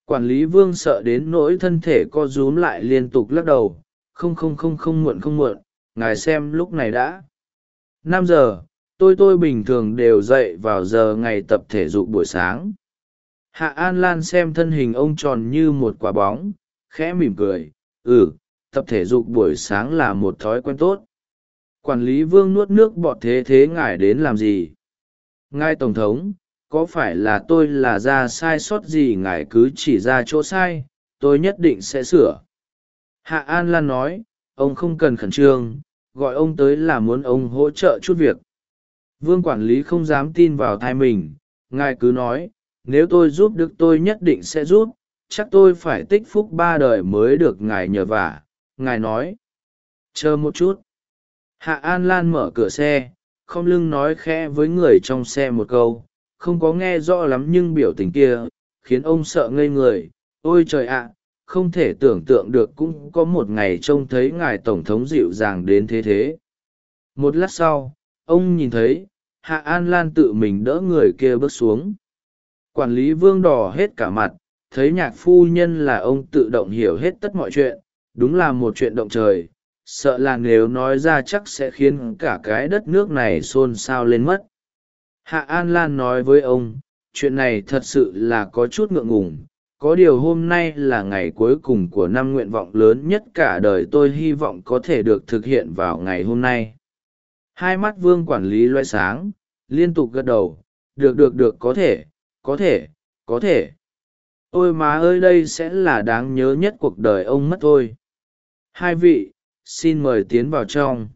Quản lý vương sợ đến nỗi thân thể co rúm lại liên tục lắc đầu, không không không không muộn không muộn, ngài xem lúc này đã. Năm giờ, tôi tôi bình thường đều dậy vào giờ ngày tập thể dục buổi sáng. Hạ an lan xem thân hình ông tròn như một quả bóng, khẽ mỉm cười ừ tập thể dục buổi sáng là một thói quen tốt. Quản lý vương nuốt nước bọt thế thế ngài đến làm gì? Ngài tổng thống, có phải là tôi là ra sai sót gì ngài cứ chỉ ra chỗ sai, tôi nhất định sẽ sửa. Hạ an lan nói, ông không cần khẩn trương, gọi ông tới là muốn ông hỗ trợ chút việc. Vương quản lý không dám tin vào thai mình, ngài cứ nói, nếu tôi giúp được tôi nhất định sẽ giúp, chắc tôi phải tích phúc ba đời mới được ngài nhờ vả, ngài nói. Chờ một chút. Hạ an lan mở cửa xe không lưng nói khẽ với người trong xe một câu, không có nghe rõ lắm nhưng biểu tình kia, khiến ông sợ ngây người. Ôi trời ạ, không thể tưởng tượng được cũng có một ngày trông thấy ngài tổng thống dịu dàng đến thế thế. Một lát sau, ông nhìn thấy, hạ an lan tự mình đỡ người kia bước xuống. Quản lý vương đỏ hết cả mặt, thấy nhạc phu nhân là ông tự động hiểu hết tất mọi chuyện, đúng là một chuyện động trời sợ là nếu nói ra chắc sẽ khiến cả cái đất nước này xôn xao lên mất. Hạ an lan nói với ông, chuyện này thật sự là có chút ngượng ngùng. Có điều hôm nay là ngày cuối cùng của năm nguyện vọng lớn nhất cả đời tôi hy vọng có thể được thực hiện vào ngày hôm nay. Hai mắt vương quản lý loay sáng, liên tục gật đầu, được được được, có thể có thể có thể. Ôi má ơi, đây sẽ là đáng nhớ nhất cuộc đời ông mất thôi. Hai vị xin mời tiến vào trong.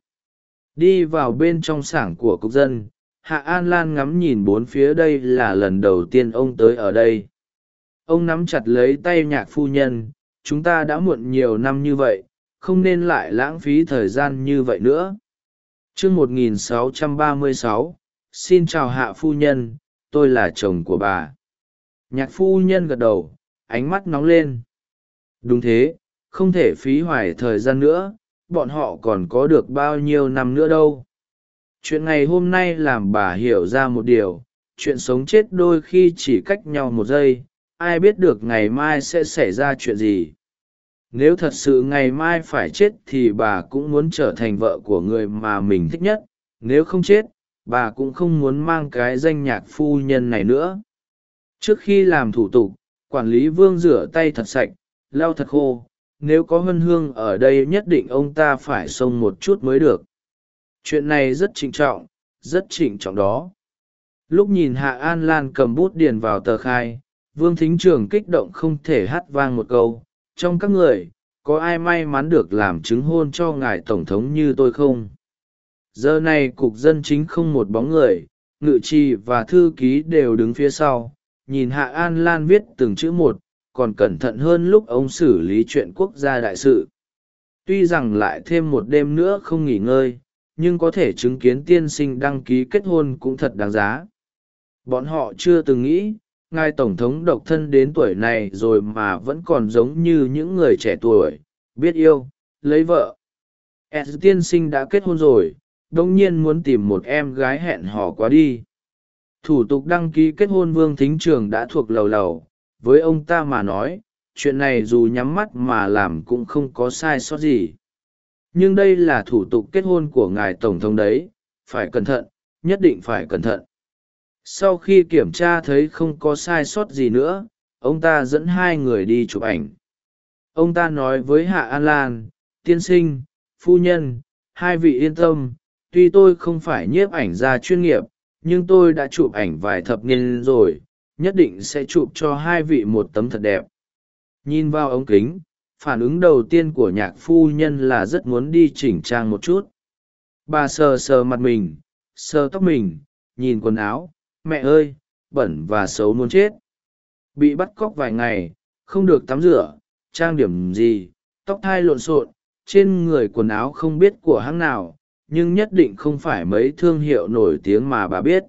Đi vào bên trong sảng của cục dân, hạ an lan ngắm nhìn bốn phía đây là lần đầu tiên ông tới ở đây. Ông nắm chặt lấy tay nhạc phu nhân, chúng ta đã muộn nhiều năm như vậy, không nên lại lãng phí thời gian như vậy nữa. Chương một nghìn sáu trăm ba mươi sáu, xin chào hạ phu nhân, tôi là chồng của bà. Nhạc phu nhân gật đầu, ánh mắt nóng lên. Đúng thế, không thể phí hoài thời gian nữa bọn họ còn có được bao nhiêu năm nữa đâu. Chuyện ngày hôm nay làm bà hiểu ra một điều, chuyện sống chết đôi khi chỉ cách nhau một giây, ai biết được ngày mai sẽ xảy ra chuyện gì. Nếu thật sự ngày mai phải chết thì bà cũng muốn trở thành vợ của người mà mình thích nhất, nếu không chết, bà cũng không muốn mang cái danh nhạc phu nhân này nữa. Trước khi làm thủ tục, quản lý vương rửa tay thật sạch, lau thật khô nếu có hân hương ở đây nhất định ông ta phải xông một chút mới được. Chuyện này rất trịnh trọng, rất trịnh trọng đó. Lúc nhìn hạ an lan cầm bút điền vào tờ khai, vương thính trường kích động không thể hát vang một câu, trong các người, có ai may mắn được làm chứng hôn cho ngài tổng thống như tôi không? Giờ này cục dân chính không một bóng người, ngự trì và thư ký đều đứng phía sau, nhìn hạ an lan viết từng chữ một còn cẩn thận hơn lúc ông xử lý chuyện quốc gia đại sự. Tuy rằng lại thêm một đêm nữa không nghỉ ngơi, nhưng có thể chứng kiến tiên sinh đăng ký kết hôn cũng thật đáng giá. Bọn họ chưa từng nghĩ, ngài tổng thống độc thân đến tuổi này rồi mà vẫn còn giống như những người trẻ tuổi, biết yêu, lấy vợ. S tiên sinh đã kết hôn rồi đông nhiên muốn tìm một em gái hẹn hò quá đi. Thủ tục đăng ký kết hôn vương thính trường đã thuộc lầu lầu với ông ta mà nói, chuyện này dù nhắm mắt mà làm cũng không có sai sót gì. Nhưng đây là thủ tục kết hôn của ngài tổng thống đấy, phải cẩn thận, nhất định phải cẩn thận. Sau khi kiểm tra thấy không có sai sót gì nữa, ông ta dẫn hai người đi chụp ảnh. Ông ta nói với hạ an lan, tiên sinh, phu nhân, hai vị yên tâm, tuy tôi không phải nhiếp ảnh gia chuyên nghiệp, nhưng tôi đã chụp ảnh vài thập niên rồi nhất định sẽ chụp cho hai vị một tấm thật đẹp. Nhìn vào ống kính, phản ứng đầu tiên của nhạc phu nhân là rất muốn đi chỉnh trang một chút. Bà sờ sờ mặt mình, sờ tóc mình, nhìn quần áo, mẹ ơi, bẩn và xấu muốn chết. Bị bắt cóc vài ngày, không được tắm rửa, trang điểm gì, tóc thai lộn xộn, trên người quần áo không biết của hãng nào, nhưng nhất định không phải mấy thương hiệu nổi tiếng mà bà biết.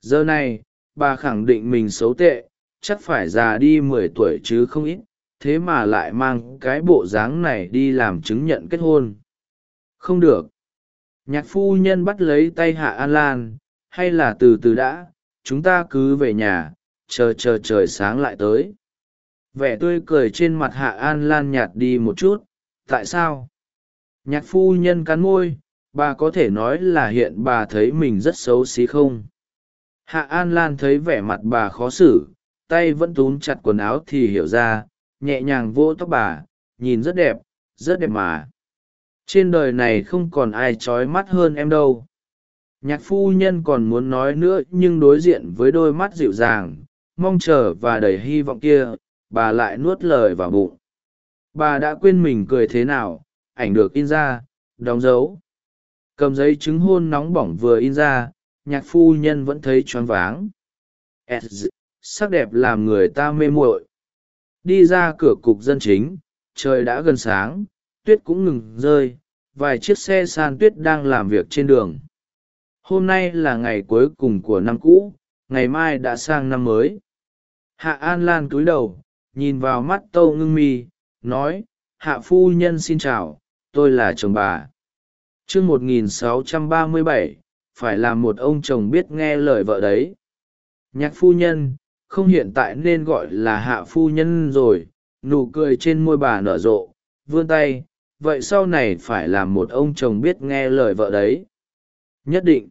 Giờ này bà khẳng định mình xấu tệ, chắc phải già đi mười tuổi chứ không ít, thế mà lại mang cái bộ dáng này đi làm chứng nhận kết hôn. Không được. Nhạc phu nhân bắt lấy tay hạ an lan, hay là từ từ đã, chúng ta cứ về nhà, chờ chờ trời sáng lại tới. Vẻ tươi cười trên mặt hạ an lan nhạt đi một chút, tại sao? Nhạc phu nhân cắn môi, bà có thể nói là hiện bà thấy mình rất xấu xí không? Hạ an lan thấy vẻ mặt bà khó xử, tay vẫn túm chặt quần áo thì hiểu ra, nhẹ nhàng vỗ tóc bà, nhìn rất đẹp rất đẹp mà. Trên đời này không còn ai trói mắt hơn em đâu. Nhạc phu nhân còn muốn nói nữa nhưng đối diện với đôi mắt dịu dàng, mong chờ và đầy hy vọng kia, bà lại nuốt lời vào bụng. Bà đã quên mình cười thế nào, ảnh được in ra, đóng dấu. Cầm giấy chứng hôn nóng bỏng vừa in ra nhạc phu nhân vẫn thấy choáng váng. S, sắc đẹp làm người ta mê muội. Đi ra cửa cục dân chính, trời đã gần sáng, tuyết cũng ngừng rơi, vài chiếc xe san tuyết đang làm việc trên đường. Hôm nay là ngày cuối cùng của năm cũ, ngày mai đã sang năm mới. Hạ an lan cúi đầu, nhìn vào mắt tâu ngưng mi, nói, hạ phu nhân xin chào, tôi là chồng bà. Trươn một nghìn sáu trăm ba mươi bảy phải là một ông chồng biết nghe lời vợ đấy. Nhạc phu nhân, không hiện tại nên gọi là hạ phu nhân rồi. Nụ cười trên môi bà nở rộ, vươn tay. Vậy sau này phải là một ông chồng biết nghe lời vợ đấy. Nhất định.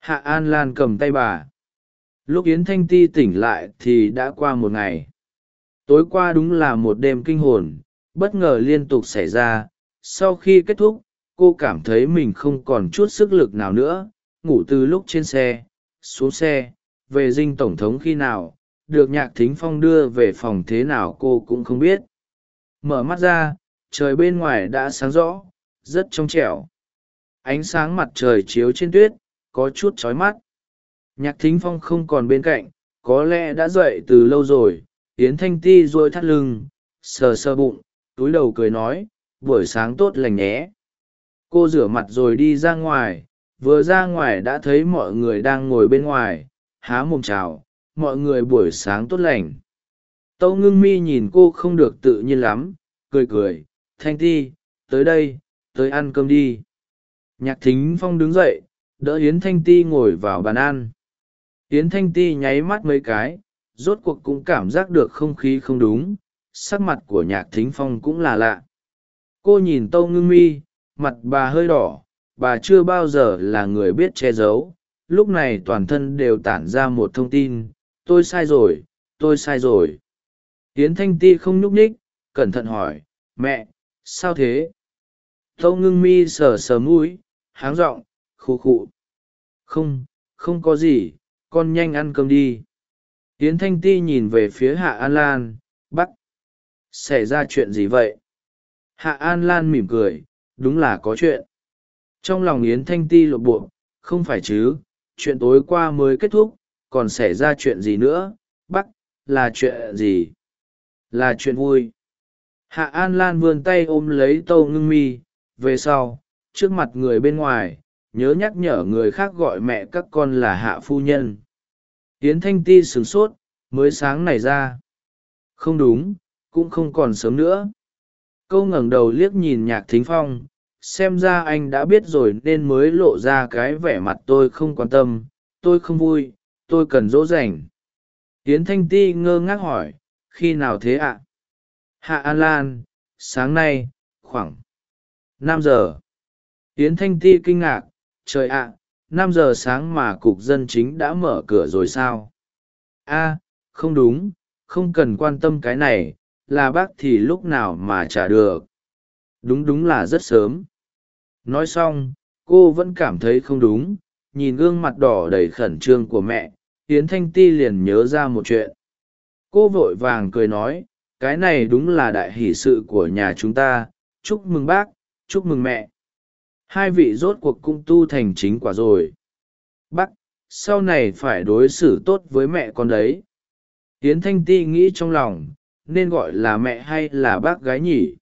Hạ an lan cầm tay bà. Lúc yến thanh ti tỉnh lại thì đã qua một ngày. Tối qua đúng là một đêm kinh hồn, bất ngờ liên tục xảy ra. Sau khi kết thúc, cô cảm thấy mình không còn chút sức lực nào nữa ngủ từ lúc trên xe, xuống xe, về dinh tổng thống khi nào, được nhạc thính phong đưa về phòng thế nào cô cũng không biết. Mở mắt ra, trời bên ngoài đã sáng rõ, rất trong trẻo. Ánh sáng mặt trời chiếu trên tuyết, có chút trói mắt. Nhạc thính phong không còn bên cạnh, có lẽ đã dậy từ lâu rồi, yến thanh ti dôi thắt lưng, sờ sờ bụng, túi đầu cười nói, buổi sáng tốt lành nhé. Cô rửa mặt rồi đi ra ngoài vừa ra ngoài đã thấy mọi người đang ngồi bên ngoài, há mồm chào, mọi người buổi sáng tốt lành. Tâu ngưng mi nhìn cô không được tự nhiên lắm, cười cười, thanh ti, tới đây, tới ăn cơm đi. Nhạc thính phong đứng dậy, đỡ yến thanh ti ngồi vào bàn ăn. Yến thanh ti nháy mắt mấy cái, rốt cuộc cũng cảm giác được không khí không đúng, sắc mặt của nhạc thính phong cũng là lạ. Cô nhìn tâu ngưng mi, mặt bà hơi đỏ bà chưa bao giờ là người biết che giấu. Lúc này toàn thân đều tản ra một thông tin. Tôi sai rồi, tôi sai rồi. Hiến thanh ti không nhúc nhích, cẩn thận hỏi, mẹ, sao thế? Tâu ngưng mi sờ sờ mũi, háng r ộ n g khụ khụ. Không không có gì, con nhanh ăn cơm đi. Hiến thanh ti nhìn về phía hạ an lan bắt xảy ra chuyện gì vậy? Hạ an lan mỉm cười, đúng là có chuyện trong lòng yến thanh ti lộp buộc, không phải chứ chuyện tối qua mới kết thúc còn xảy ra chuyện gì nữa bắc là chuyện gì? Là chuyện vui. Hạ an lan vươn tay ôm lấy tâu ngưng mi về sau trước mặt người bên ngoài nhớ nhắc nhở người khác gọi mẹ các con là hạ phu nhân. Yến thanh ti sửng sốt mới sáng này ra. Không đúng cũng không còn sớm nữa. Câu ngẩng đầu liếc nhìn nhạc thính phong xem ra anh đã biết rồi nên mới lộ ra cái vẻ mặt tôi không quan tâm, tôi không vui, tôi cần dỗ dành. Tiến thanh ti ngơ ngác hỏi, khi nào thế ạ? Hạ an lan, sáng nay, khoảng năm giờ. Tiến thanh ti kinh ngạc, trời ạ, năm giờ sáng mà cục dân chính đã mở cửa rồi sao? A, không đúng, không cần quan tâm cái này, là bác thì lúc nào mà trả được? Đúng đúng là rất sớm. Nói xong, cô vẫn cảm thấy không đúng, nhìn gương mặt đỏ đầy khẩn trương của mẹ, yến thanh ti liền nhớ ra một chuyện. Cô vội vàng cười nói, cái này đúng là đại hỷ sự của nhà chúng ta, chúc mừng bác, chúc mừng mẹ. Hai vị rốt cuộc cũng tu thành chính quả rồi. Bác, sau này phải đối xử tốt với mẹ con đấy. Yến thanh ti nghĩ trong lòng, nên gọi là mẹ hay là bác gái nhỉ?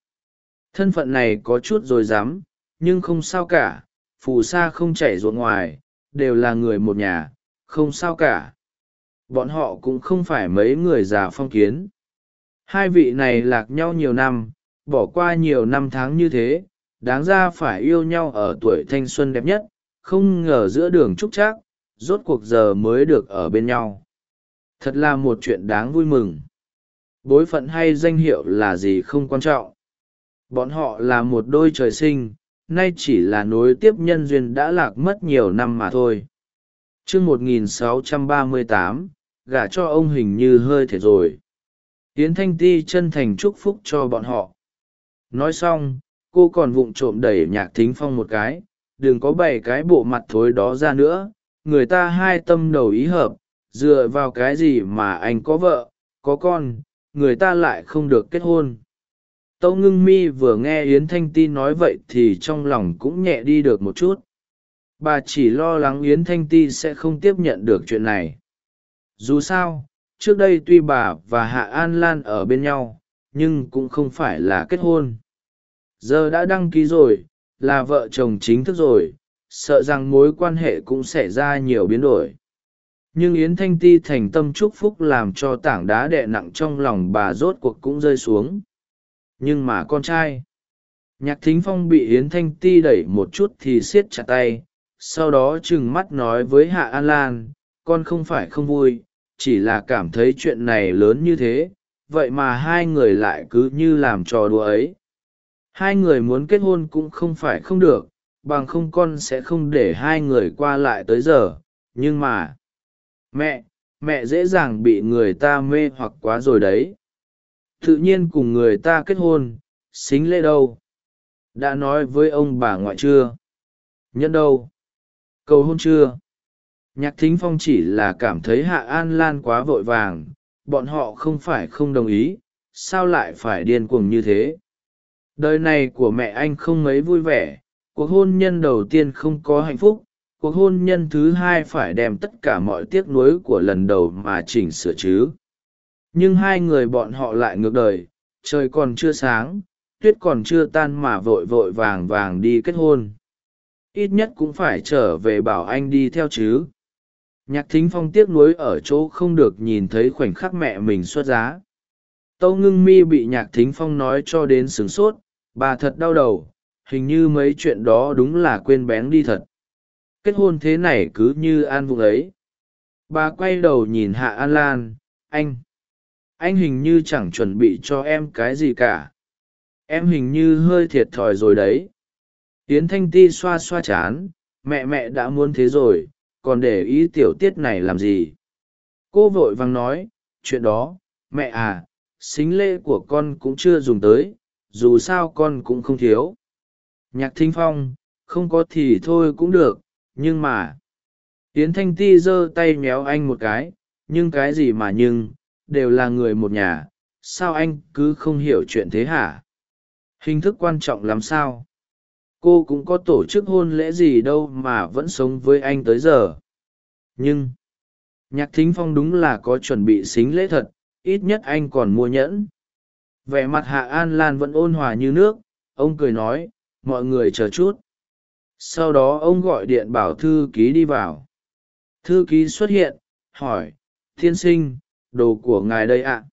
Thân phận này có chút rồi dám, nhưng không sao cả, phù sa không chảy ruột ngoài, đều là người một nhà, không sao cả. Bọn họ cũng không phải mấy người già phong kiến. Hai vị này lạc nhau nhiều năm, bỏ qua nhiều năm tháng như thế, đáng ra phải yêu nhau ở tuổi thanh xuân đẹp nhất, không ngờ giữa đường trúc trác rốt cuộc giờ mới được ở bên nhau. Thật là một chuyện đáng vui mừng. Bối phận hay danh hiệu là gì không quan trọng bọn họ là một đôi trời sinh, nay chỉ là nối tiếp nhân duyên đã lạc mất nhiều năm mà thôi. Chương một nghìn sáu trăm ba mươi tám, gả cho ông hình như hơi thể rồi. Tiến thanh ti chân thành chúc phúc cho bọn họ. Nói xong, cô còn vụng trộm đẩy nhạc thính phong một cái, đừng có bảy cái bộ mặt thối đó ra nữa, người ta hai tâm đầu ý hợp, dựa vào cái gì mà anh có vợ, có con, người ta lại không được kết hôn tâu ngưng mi vừa nghe yến thanh ti nói vậy thì trong lòng cũng nhẹ đi được một chút. Bà chỉ lo lắng yến thanh ti sẽ không tiếp nhận được chuyện này. Dù sao, trước đây tuy bà và hạ an lan ở bên nhau, nhưng cũng không phải là kết hôn. Giờ đã đăng ký rồi, là vợ chồng chính thức rồi, sợ rằng mối quan hệ cũng xảy ra nhiều biến đổi. Nhưng yến thanh ti thành tâm chúc phúc làm cho tảng đá đè nặng trong lòng bà rốt cuộc cũng rơi xuống nhưng mà con trai. Nhạc thính phong bị yến thanh ti đẩy một chút thì siết chặt tay, sau đó trừng mắt nói với hạ an lan, con không phải không vui, chỉ là cảm thấy chuyện này lớn như thế, vậy mà hai người lại cứ như làm trò đùa ấy. Hai người muốn kết hôn cũng không phải không được, bằng không con sẽ không để hai người qua lại tới giờ, nhưng mà mẹ mẹ dễ dàng bị người ta mê hoặc quá rồi đấy tự nhiên cùng người ta kết hôn, xính lễ đâu? Đã nói với ông bà ngoại chưa? Nhân đâu? Cầu hôn chưa? Nhạc thính phong chỉ là cảm thấy hạ an lan quá vội vàng, bọn họ không phải không đồng ý, sao lại phải điên cuồng như thế? Đời này của mẹ anh không mấy vui vẻ, cuộc hôn nhân đầu tiên không có hạnh phúc, cuộc hôn nhân thứ hai phải đem tất cả mọi tiếc nuối của lần đầu mà chỉnh sửa chứ nhưng hai người bọn họ lại ngược đời, trời còn chưa sáng, tuyết còn chưa tan mà vội vội vàng vàng đi kết hôn. Ít nhất cũng phải trở về bảo anh đi theo chứ. Nhạc thính phong tiếc nuối ở chỗ không được nhìn thấy khoảnh khắc mẹ mình xuất giá. Tâu ngưng mi bị nhạc thính phong nói cho đến sửng sốt, bà thật đau đầu, hình như mấy chuyện đó đúng là quên bén đi thật. Kết hôn thế này cứ như an vùng ấy. Bà quay đầu nhìn hạ an lan, anh anh hình như chẳng chuẩn bị cho em cái gì cả. Em hình như hơi thiệt thòi rồi đấy. Tiến thanh ti xoa xoa chán, mẹ mẹ đã muốn thế rồi, còn để ý tiểu tiết này làm gì? Cô vội vàng nói, chuyện đó, mẹ à xính lễ của con cũng chưa dùng tới, dù sao con cũng không thiếu. Nhạc thính phong, không có thì thôi cũng được, nhưng mà. Yến thanh ti giơ tay méo anh một cái, nhưng cái gì mà nhưng đều là người một nhà, sao anh cứ không hiểu chuyện thế hả? Hình thức quan trọng lắm sao? Cô cũng có tổ chức hôn lễ gì đâu mà vẫn sống với anh tới giờ. Nhưng, nhạc thính phong đúng là có chuẩn bị xính lễ thật, ít nhất anh còn mua nhẫn. Vẻ mặt hạ an lan vẫn ôn hòa như nước, ông cười nói, mọi người chờ chút. Sau đó ông gọi điện bảo thư ký đi vào. Thư ký xuất hiện, hỏi thiên sinh đồ của ngài đây ạ.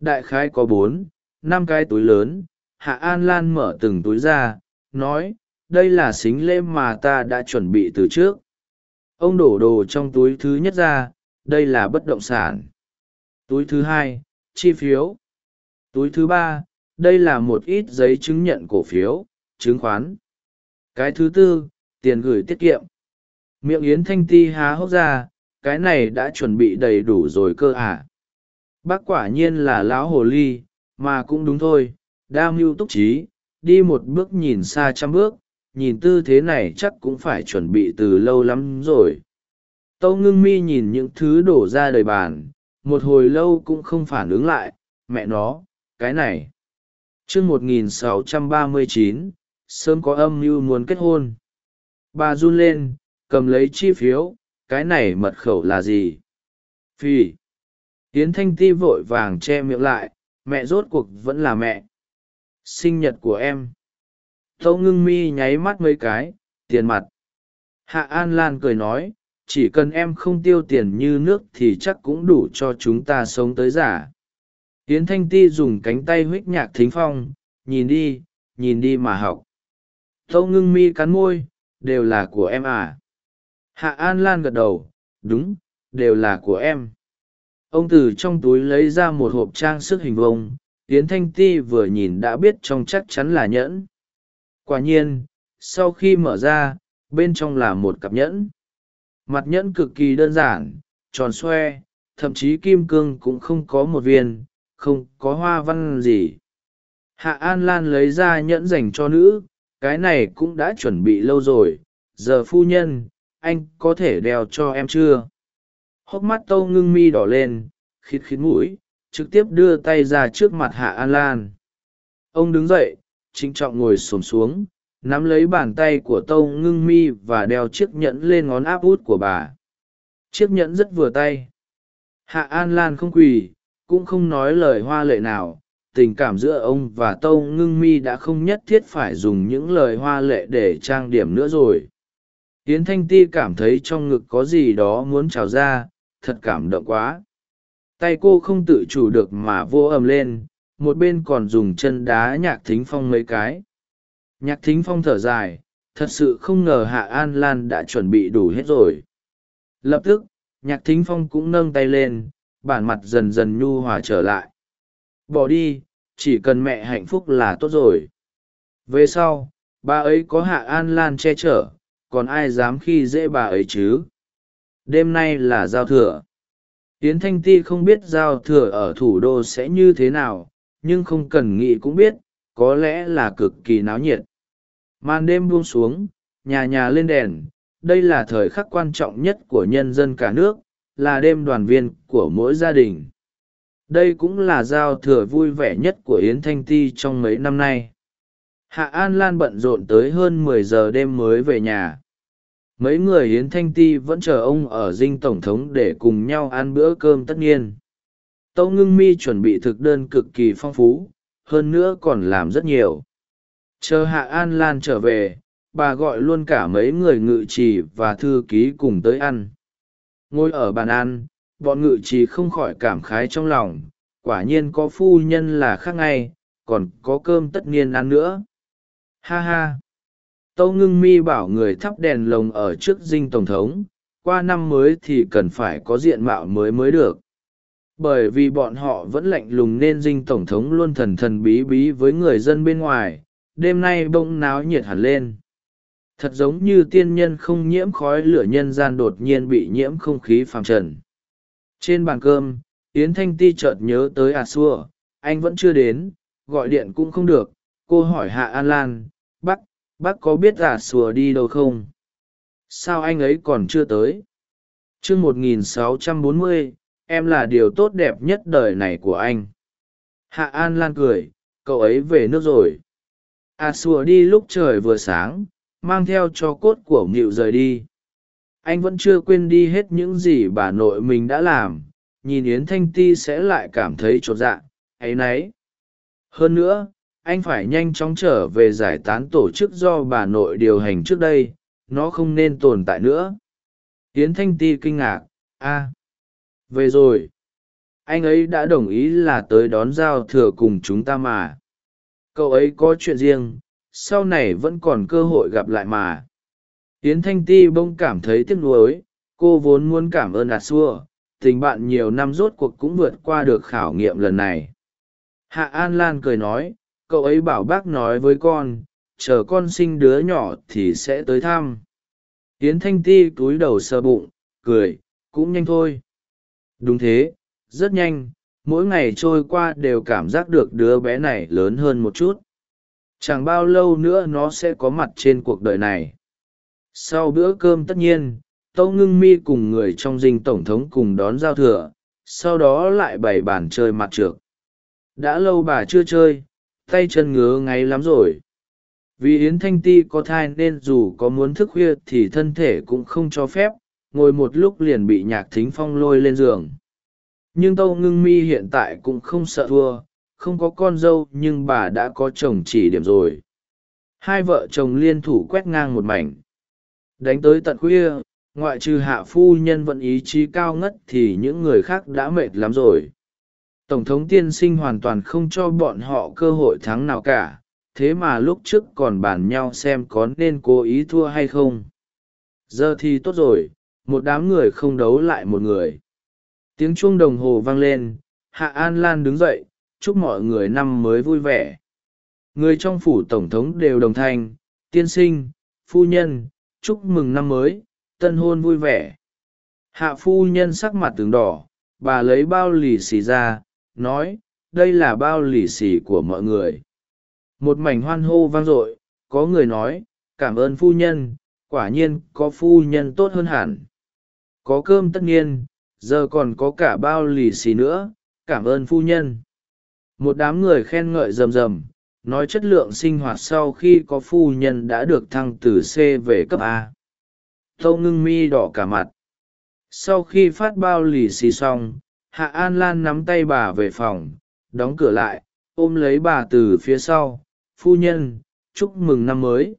Đại khái có bốn, năm cái túi lớn. Hạ an lan mở từng túi ra, nói, đây là xính lễ mà ta đã chuẩn bị từ trước. Ông đổ đồ trong túi thứ nhất ra, đây là bất động sản. Túi thứ hai, chi phiếu. Túi thứ ba, đây là một ít giấy chứng nhận cổ phiếu, chứng khoán. Cái thứ tư, tiền gửi tiết kiệm. Miệng yến thanh ti há hốc ra cái này đã chuẩn bị đầy đủ rồi cơ à. bác quả nhiên là lão hồ ly, mà cũng đúng thôi, đa mưu túc trí, đi một bước nhìn xa trăm bước, nhìn tư thế này chắc cũng phải chuẩn bị từ lâu lắm rồi. Tâu ngưng mi nhìn những thứ đổ ra đầy bàn, một hồi lâu cũng không phản ứng lại, mẹ nó, cái này. Chương một nghìn sáu trăm ba mươi chín, sớm có âm mưu muốn kết hôn. Bà run lên, cầm lấy chi phiếu cái này mật khẩu là gì? Phi tiến thanh ti vội vàng che miệng lại, mẹ rốt cuộc vẫn là mẹ. Sinh nhật của em. Tâu ngưng mi nháy mắt mấy cái, tiền mặt. Hạ an lan cười nói, chỉ cần em không tiêu tiền như nước thì chắc cũng đủ cho chúng ta sống tới giả yến thanh ti dùng cánh tay huých nhạc thính phong, nhìn đi nhìn đi mà học. Tâu ngưng mi cắn môi, đều là của em à hạ an lan gật đầu, đúng, đều là của em. Ông từ trong túi lấy ra một hộp trang sức hình vông tiến thanh ti vừa nhìn đã biết trong chắc chắn là nhẫn. Quả nhiên, sau khi mở ra, bên trong là một cặp nhẫn. Mặt nhẫn cực kỳ đơn giản, tròn xoe, thậm chí kim cương cũng không có một viên, không có hoa văn gì. Hạ an lan lấy ra nhẫn dành cho nữ, cái này cũng đã chuẩn bị lâu rồi, giờ phu nhân anh có thể đeo cho em chưa? Hốc mắt tâu ngưng mi đỏ lên khít khít mũi, trực tiếp đưa tay ra trước mặt hạ an lan. Ông đứng dậy, trịnh trọng ngồi xổm xuống, nắm lấy bàn tay của tâu ngưng mi và đeo chiếc nhẫn lên ngón áp út của bà. Chiếc nhẫn rất vừa tay. Hạ an lan không quỳ, cũng không nói lời hoa lệ nào. Tình cảm giữa ông và tâu ngưng mi đã không nhất thiết phải dùng những lời hoa lệ để trang điểm nữa rồi yến thanh ti cảm thấy trong ngực có gì đó muốn trào ra, thật cảm động quá. Tay cô không tự chủ được mà vô ầm lên, một bên còn dùng chân đá nhạc thính phong mấy cái. Nhạc thính phong thở dài, thật sự không ngờ hạ an lan đã chuẩn bị đủ hết rồi. Lập tức, nhạc thính phong cũng nâng tay lên, bản mặt dần dần nhu hòa trở lại. Bỏ đi, chỉ cần mẹ hạnh phúc là tốt rồi. Về sau, bà ấy có hạ an lan che chở còn ai dám khi dễ bà ấy chứ? Đêm nay là giao thừa. Yến thanh ti không biết giao thừa ở thủ đô sẽ như thế nào, nhưng không cần nghĩ cũng biết, có lẽ là cực kỳ náo nhiệt. Màn đêm buông xuống, nhà nhà lên đèn, đây là thời khắc quan trọng nhất của nhân dân cả nước, là đêm đoàn viên của mỗi gia đình. Đây cũng là giao thừa vui vẻ nhất của yến thanh ti trong mấy năm nay hạ an lan bận rộn tới hơn mười giờ đêm mới về nhà. Mấy người yến thanh ti vẫn chờ ông ở dinh tổng thống để cùng nhau ăn bữa cơm tất nhiên. Tâu ngưng mi chuẩn bị thực đơn cực kỳ phong phú, hơn nữa còn làm rất nhiều. Chờ hạ an lan trở về, bà gọi luôn cả mấy người ngự trì và thư ký cùng tới ăn. Ngồi ở bàn ăn, bọn ngự trì không khỏi cảm khái trong lòng, quả nhiên có phu nhân là khác ngay, còn có cơm tất niên ăn nữa ha ha. Tâu ngưng mi bảo người thắp đèn lồng ở trước dinh tổng thống, qua năm mới thì cần phải có diện mạo mới mới được. Bởi vì bọn họ vẫn lạnh lùng nên dinh tổng thống luôn thần thần bí bí với người dân bên ngoài, đêm nay bỗng náo nhiệt hẳn lên. Thật giống như tiên nhân không nhiễm khói lửa nhân gian đột nhiên bị nhiễm không khí phàm trần. Trên bàn cơm, yến thanh ti chợt nhớ tới à xua, anh vẫn chưa đến, gọi điện cũng không được, cô hỏi hạ an lan bác bác có biết à sùa đi đâu không? Sao anh ấy còn chưa tới? T r ư ơ n g một nghìn sáu trăm bốn mươi, em là điều tốt đẹp nhất đời này của anh. Hạ an lan cười, cậu ấy về nước rồi. À sùa đi lúc trời vừa sáng, mang theo cho cốt của nghịu rời đi. Anh vẫn chưa quên đi hết những gì bà nội mình đã làm. Nhìn yến thanh ti sẽ lại cảm thấy chột dạ áy náy. Hơn nữa anh phải nhanh chóng trở về giải tán tổ chức do bà nội điều hành trước đây, nó không nên tồn tại nữa. Tiến thanh ti kinh ngạc, a, về rồi. Anh ấy đã đồng ý là tới đón giao thừa cùng chúng ta mà. Cậu ấy có chuyện riêng, sau này vẫn còn cơ hội gặp lại mà. Tiến thanh ti bỗng cảm thấy tiếc nuối, cô vốn muốn cảm ơn đạt xua, tình bạn nhiều năm rốt cuộc cũng vượt qua được khảo nghiệm lần này. Hạ an lan cười nói cậu ấy bảo bác nói với con, chờ con sinh đứa nhỏ thì sẽ tới thăm. Tiến thanh ti cúi đầu sờ bụng, cười, cũng nhanh thôi. Đúng thế, rất nhanh, mỗi ngày trôi qua đều cảm giác được đứa bé này lớn hơn một chút. Chẳng bao lâu nữa nó sẽ có mặt trên cuộc đời này. Sau bữa cơm tất nhiên tâu ngưng mi cùng người trong dinh tổng thống cùng đón giao thừa, sau đó lại bày bàn chơi mặt trượt đã lâu bà chưa chơi tay chân ngứa ngáy lắm rồi. Vì yến thanh ti có thai nên dù có muốn thức khuya thì thân thể cũng không cho phép, ngồi một lúc liền bị nhạc thính phong lôi lên giường. Nhưng tâu ngưng mi hiện tại cũng không sợ thua, không có con dâu nhưng bà đã có chồng chỉ điểm rồi. Hai vợ chồng liên thủ quét ngang một mảnh. Đánh tới tận khuya, ngoại trừ hạ phu nhân vẫn ý chí cao ngất thì những người khác đã mệt lắm rồi tổng thống tiên sinh hoàn toàn không cho bọn họ cơ hội thắng nào cả, thế mà lúc trước còn bàn nhau xem có nên cố ý thua hay không. Giờ thì tốt rồi, một đám người không đấu lại một người. Tiếng chuông đồng hồ vang lên, hạ an lan đứng dậy, chúc mọi người năm mới vui vẻ. Người trong phủ tổng thống đều đồng thanh, tiên sinh, phu nhân, chúc mừng năm mới, tân hôn vui vẻ. Hạ phu nhân sắc mặt tường đỏ, bà lấy bao lì xì ra nói, đây là bao lì xì của mọi người. Một mảnh hoan hô vang dội, có người nói, cảm ơn phu nhân, quả nhiên có phu nhân tốt hơn hẳn. Có cơm tất nhiên, giờ còn có cả bao lì xì nữa, cảm ơn phu nhân. Một đám người khen ngợi rầm rầm, nói chất lượng sinh hoạt sau khi có phu nhân đã được thăng từ c về cấp a. Tâu ngưng mi đỏ cả mặt. Sau khi phát bao lì xì xong hạ an lan nắm tay bà về phòng, đóng cửa lại, ôm lấy bà từ phía sau. Phu nhân, chúc mừng năm mới.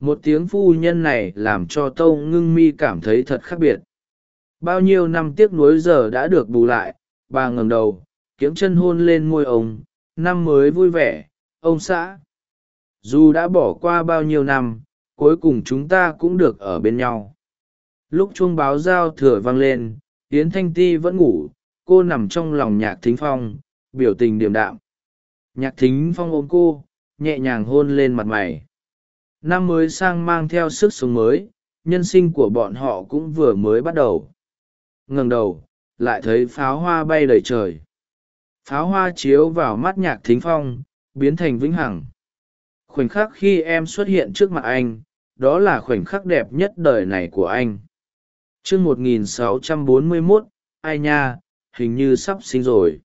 Một tiếng phu nhân này làm cho tâu ngưng mi cảm thấy thật khác biệt. Bao nhiêu năm tiếc nuối giờ đã được bù lại, bà ngẩng đầu, kiếng chân hôn lên môi ông. Năm mới vui vẻ, ông xã. Dù đã bỏ qua bao nhiêu năm, cuối cùng chúng ta cũng được ở bên nhau. Lúc chuông báo giao thừa vang lên, yến thanh ti vẫn ngủ cô nằm trong lòng nhạc thính phong, biểu tình điềm đạm. Nhạc thính phong ôm cô, nhẹ nhàng hôn lên mặt mày. Năm mới sang mang theo sức sống mới, nhân sinh của bọn họ cũng vừa mới bắt đầu. Ngẩng đầu, lại thấy pháo hoa bay đầy trời. Pháo hoa chiếu vào mắt nhạc thính phong, biến thành vĩnh hằng. Khoảnh khắc khi em xuất hiện trước mặt anh, đó là khoảnh khắc đẹp nhất đời này của anh. Chương một nghìn sáu trăm bốn mươi mốt, ai nha hình như sắp sinh rồi.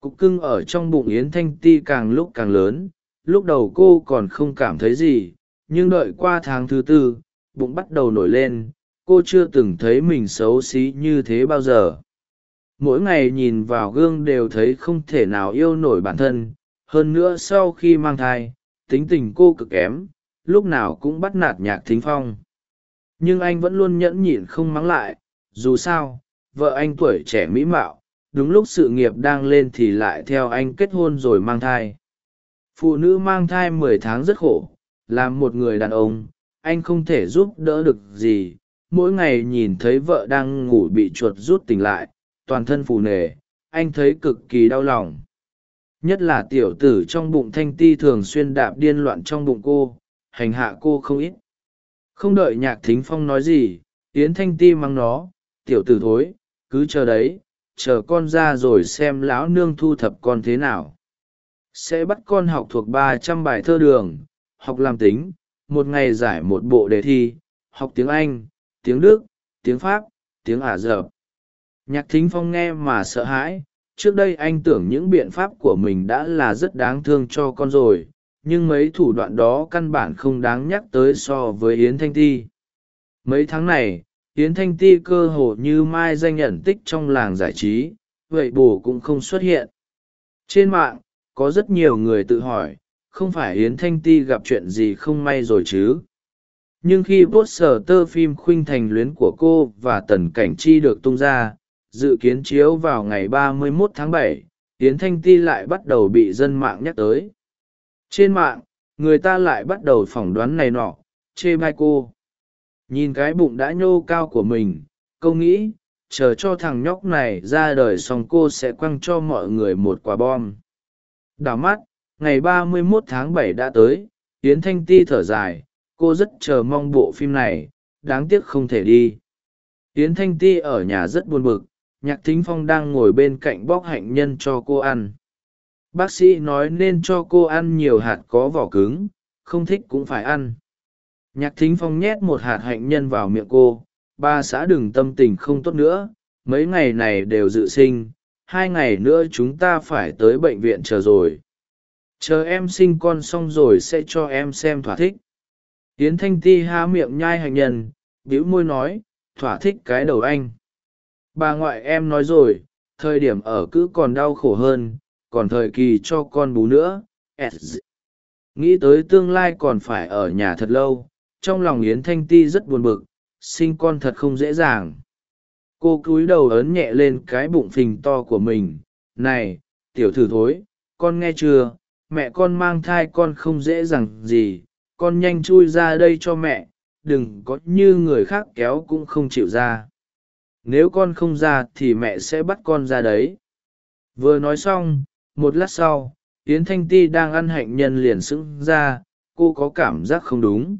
Cục cưng ở trong bụng yến thanh ti càng lúc càng lớn, lúc đầu cô còn không cảm thấy gì, nhưng đợi qua tháng thứ tư, bụng bắt đầu nổi lên, cô chưa từng thấy mình xấu xí như thế bao giờ. Mỗi ngày nhìn vào gương đều thấy không thể nào yêu nổi bản thân, hơn nữa sau khi mang thai, tính tình cô cực kém, lúc nào cũng bắt nạt nhạc thính phong. Nhưng anh vẫn luôn nhẫn nhịn không mắng lại, dù sao vợ anh tuổi trẻ mỹ mạo, đúng lúc sự nghiệp đang lên thì lại theo anh kết hôn rồi mang thai. Phụ nữ mang thai mười tháng rất khổ, làm một người đàn ông, anh không thể giúp đỡ được gì. Mỗi ngày nhìn thấy vợ đang ngủ bị chuột rút tỉnh lại, toàn thân phù nề, anh thấy cực kỳ đau lòng. Nhất là tiểu tử trong bụng thanh ti thường xuyên đạp điên loạn trong bụng cô, hành hạ cô không ít. Không đợi nhạc thính phong nói gì, yến thanh ti mắng nó, tiểu tử thối cứ chờ đấy, chờ con ra rồi xem lão nương thu thập con thế nào. Sẽ bắt con học thuộc ba trăm bài thơ đường, học làm tính, một ngày giải một bộ đề thi, học tiếng anh, tiếng đức, tiếng pháp, tiếng ả rập. Nhạc thính phong nghe mà sợ hãi, trước đây anh tưởng những biện pháp của mình đã là rất đáng thương cho con rồi, nhưng mấy thủ đoạn đó căn bản không đáng nhắc tới so với yến thanh ti mấy tháng này yến thanh ti cơ hồ như mai danh nhận tích trong làng giải trí vậy bồ cũng không xuất hiện. Trên mạng có rất nhiều người tự hỏi không phải yến thanh ti gặp chuyện gì không may rồi chứ? Nhưng khi bốt sở tơ phim khuynh thành luyến của cô và tần cảnh chi được tung ra dự kiến chiếu vào ngày 31 tháng 7, yến thanh ti lại bắt đầu bị dân mạng nhắc tới. Trên mạng người ta lại bắt đầu phỏng đoán này nọ chê bai cô nhìn cái bụng đã nhô cao của mình, câu nghĩ, chờ cho thằng nhóc này ra đời xong cô sẽ quăng cho mọi người một quả bom. Đảo mắt, ngày 31 tháng 7 đã tới, yến thanh ti thở dài, cô rất chờ mong bộ phim này, đáng tiếc không thể đi. Yến thanh ti ở nhà rất buồn bực, nhạc thính phong đang ngồi bên cạnh bóc hạnh nhân cho cô ăn. Bác sĩ nói nên cho cô ăn nhiều hạt có vỏ cứng, không thích cũng phải ăn nhạc thính phong nhét một hạt hạnh nhân vào miệng cô. Ba xã đừng tâm tình không tốt nữa. Mấy ngày này đều dự sinh. Hai ngày nữa chúng ta phải tới bệnh viện chờ rồi. Chờ em sinh con xong rồi sẽ cho em xem thỏa thích. Tiến thanh ti há miệng nhai hạnh nhân, bĩu môi nói, thỏa thích cái đầu anh. Bà ngoại em nói rồi, thời điểm ở cứ còn đau khổ hơn, còn thời kỳ cho con bú nữa. Nghĩ tới tương lai còn phải ở nhà thật lâu trong lòng yến thanh ti rất buồn bực, sinh con thật không dễ dàng. Cô cúi đầu ấn nhẹ lên cái bụng phình to của mình, này, tiểu thử thối, con nghe chưa? Mẹ con mang thai con không dễ dàng gì, con nhanh chui ra đây cho mẹ, đừng có như người khác kéo cũng không chịu ra. Nếu con không ra thì mẹ sẽ bắt con ra đấy. Vừa nói xong, một lát sau, yến thanh ti đang ăn hạnh nhân liền sững ra, cô có cảm giác không đúng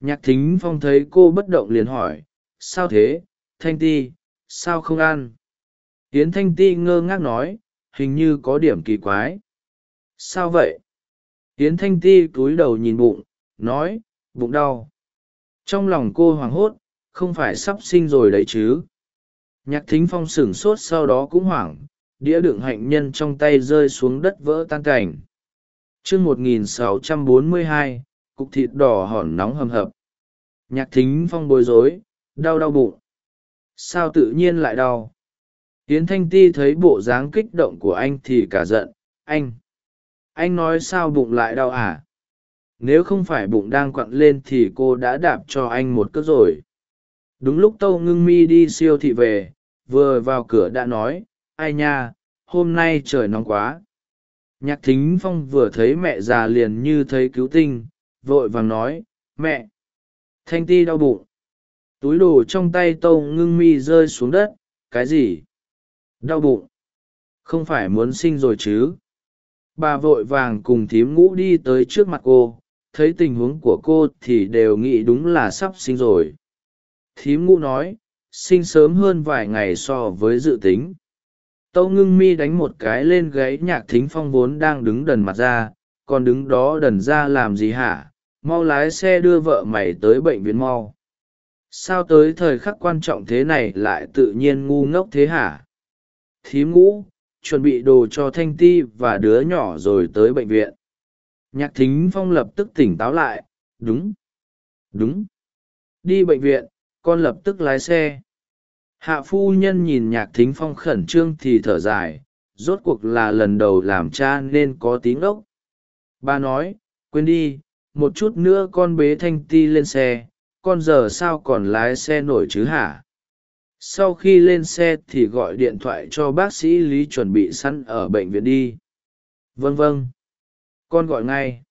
nhạc thính phong thấy cô bất động liền hỏi sao thế? Thanh ti sao không ăn? Tiến thanh ti ngơ ngác nói hình như có điểm kỳ quái. Sao vậy? Tiến thanh ti cúi đầu nhìn bụng nói bụng đau. Trong lòng cô hoảng hốt không phải sắp sinh rồi đấy chứ? Nhạc thính phong sửng sốt sau đó cũng hoảng đĩa đựng hạnh nhân trong tay rơi xuống đất vỡ tan cảnh. Chương 1642, cục thịt đỏ hòn nóng hầm hập. Nhạc thính phong bối rối, đau đau bụng. Sao tự nhiên lại đau? Hiến thanh ti thấy bộ dáng kích động của anh thì cả giận. Anh anh nói sao bụng lại đau à? Nếu không phải bụng đang quặn lên thì cô đã đạp cho anh một cước rồi. Đúng lúc tâu ngưng mi đi siêu thị về, vừa vào cửa đã nói, ai nha, hôm nay trời nóng quá. Nhạc thính phong vừa thấy mẹ già liền như thấy cứu tinh vội vàng nói, mẹ, thanh ti đau bụng. Túi đồ trong tay tâu ngưng mi rơi xuống đất, cái gì? Đau bụng. Không phải muốn sinh rồi chứ? Bà vội vàng cùng thím ngũ đi tới trước mặt cô, thấy tình huống của cô thì đều nghĩ đúng là sắp sinh rồi. Thím ngũ nói, sinh sớm hơn vài ngày so với dự tính. Tâu ngưng mi đánh một cái lên gáy nhạc thính phong vốn đang đứng đần mặt ra, còn đứng đó đần ra làm gì hả? Mau lái xe đưa vợ mày tới bệnh viện mau. Sao tới thời khắc quan trọng thế này lại tự nhiên ngu ngốc thế hả? Thím ngũ, chuẩn bị đồ cho thanh ti và đứa nhỏ rồi tới bệnh viện. Nhạc thính phong lập tức tỉnh táo lại, đúng đúng. Đi bệnh viện, con lập tức lái xe. Hạ phu nhân nhìn nhạc thính phong khẩn trương thì thở dài, rốt cuộc là lần đầu làm cha nên có tiếng ốc bà nói, quên đi một chút nữa con bế thanh ti lên xe, con giờ sao còn lái xe nổi chứ hả? Sau khi lên xe thì gọi điện thoại cho bác sĩ lý chuẩn bị sẵn ở bệnh viện đi. Vâng vâng. Con gọi ngay.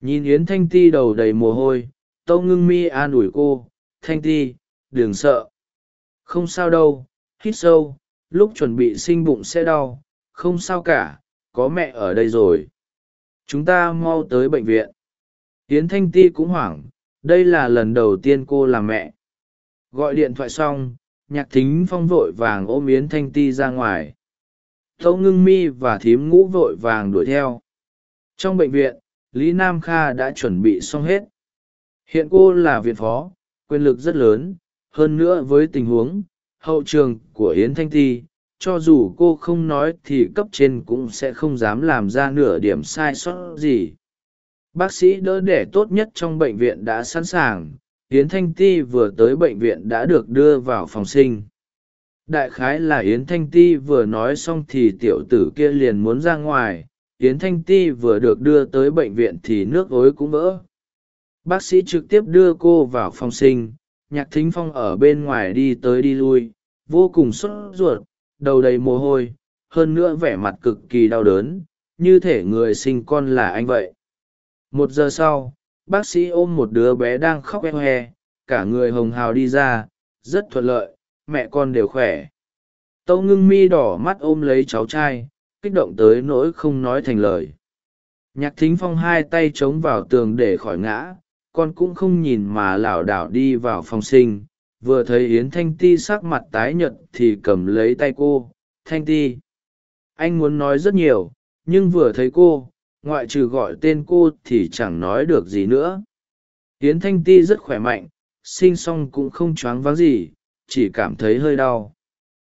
Nhìn yến thanh ti đầu đầy mồ hôi, tâu ngưng mi an ủi cô, thanh ti, đừng sợ. Không sao đâu, hít sâu, lúc chuẩn bị sinh bụng sẽ đau, không sao cả, có mẹ ở đây rồi. Chúng ta mau tới bệnh viện yến thanh ti cũng hoảng, đây là lần đầu tiên cô làm mẹ. Gọi điện thoại xong, nhạc thính phong vội vàng ôm yến thanh ti ra ngoài. Tâu ngưng mi và thím ngũ vội vàng đuổi theo. Trong bệnh viện, lý nam kha đã chuẩn bị xong hết. Hiện cô là viện phó, quyền lực rất lớn. Hơn nữa với tình huống, hậu trường của yến thanh ti, cho dù cô không nói thì cấp trên cũng sẽ không dám làm ra nửa điểm sai sót gì bác sĩ đỡ đẻ tốt nhất trong bệnh viện đã sẵn sàng, yến thanh ti vừa tới bệnh viện đã được đưa vào phòng sinh. Đại khái là yến thanh ti vừa nói xong thì tiểu tử kia liền muốn ra ngoài, yến thanh ti vừa được đưa tới bệnh viện thì nước ối cũng vỡ. Bác sĩ trực tiếp đưa cô vào phòng sinh, nhạc thính phong ở bên ngoài đi tới đi lui, vô cùng sốt ruột, đầu đầy mồ hôi, hơn nữa vẻ mặt cực kỳ đau đớn, như thể người sinh con là anh vậy một giờ sau, bác sĩ ôm một đứa bé đang khóc e hoe, cả người hồng hào đi ra, rất thuận lợi, mẹ con đều khỏe. Tâu ngưng mi đỏ mắt ôm lấy cháu trai, kích động tới nỗi không nói thành lời. Nhạc thính phong hai tay chống vào tường để khỏi ngã, con cũng không nhìn mà lảo đảo đi vào phòng sinh. Vừa thấy yến thanh ti sắc mặt tái nhợt thì cầm lấy tay cô, thanh ti, anh muốn nói rất nhiều, nhưng vừa thấy cô ngoại trừ gọi tên cô thì chẳng nói được gì nữa. Yến thanh ti rất khỏe mạnh, sinh xong cũng không choáng váng gì, chỉ cảm thấy hơi đau.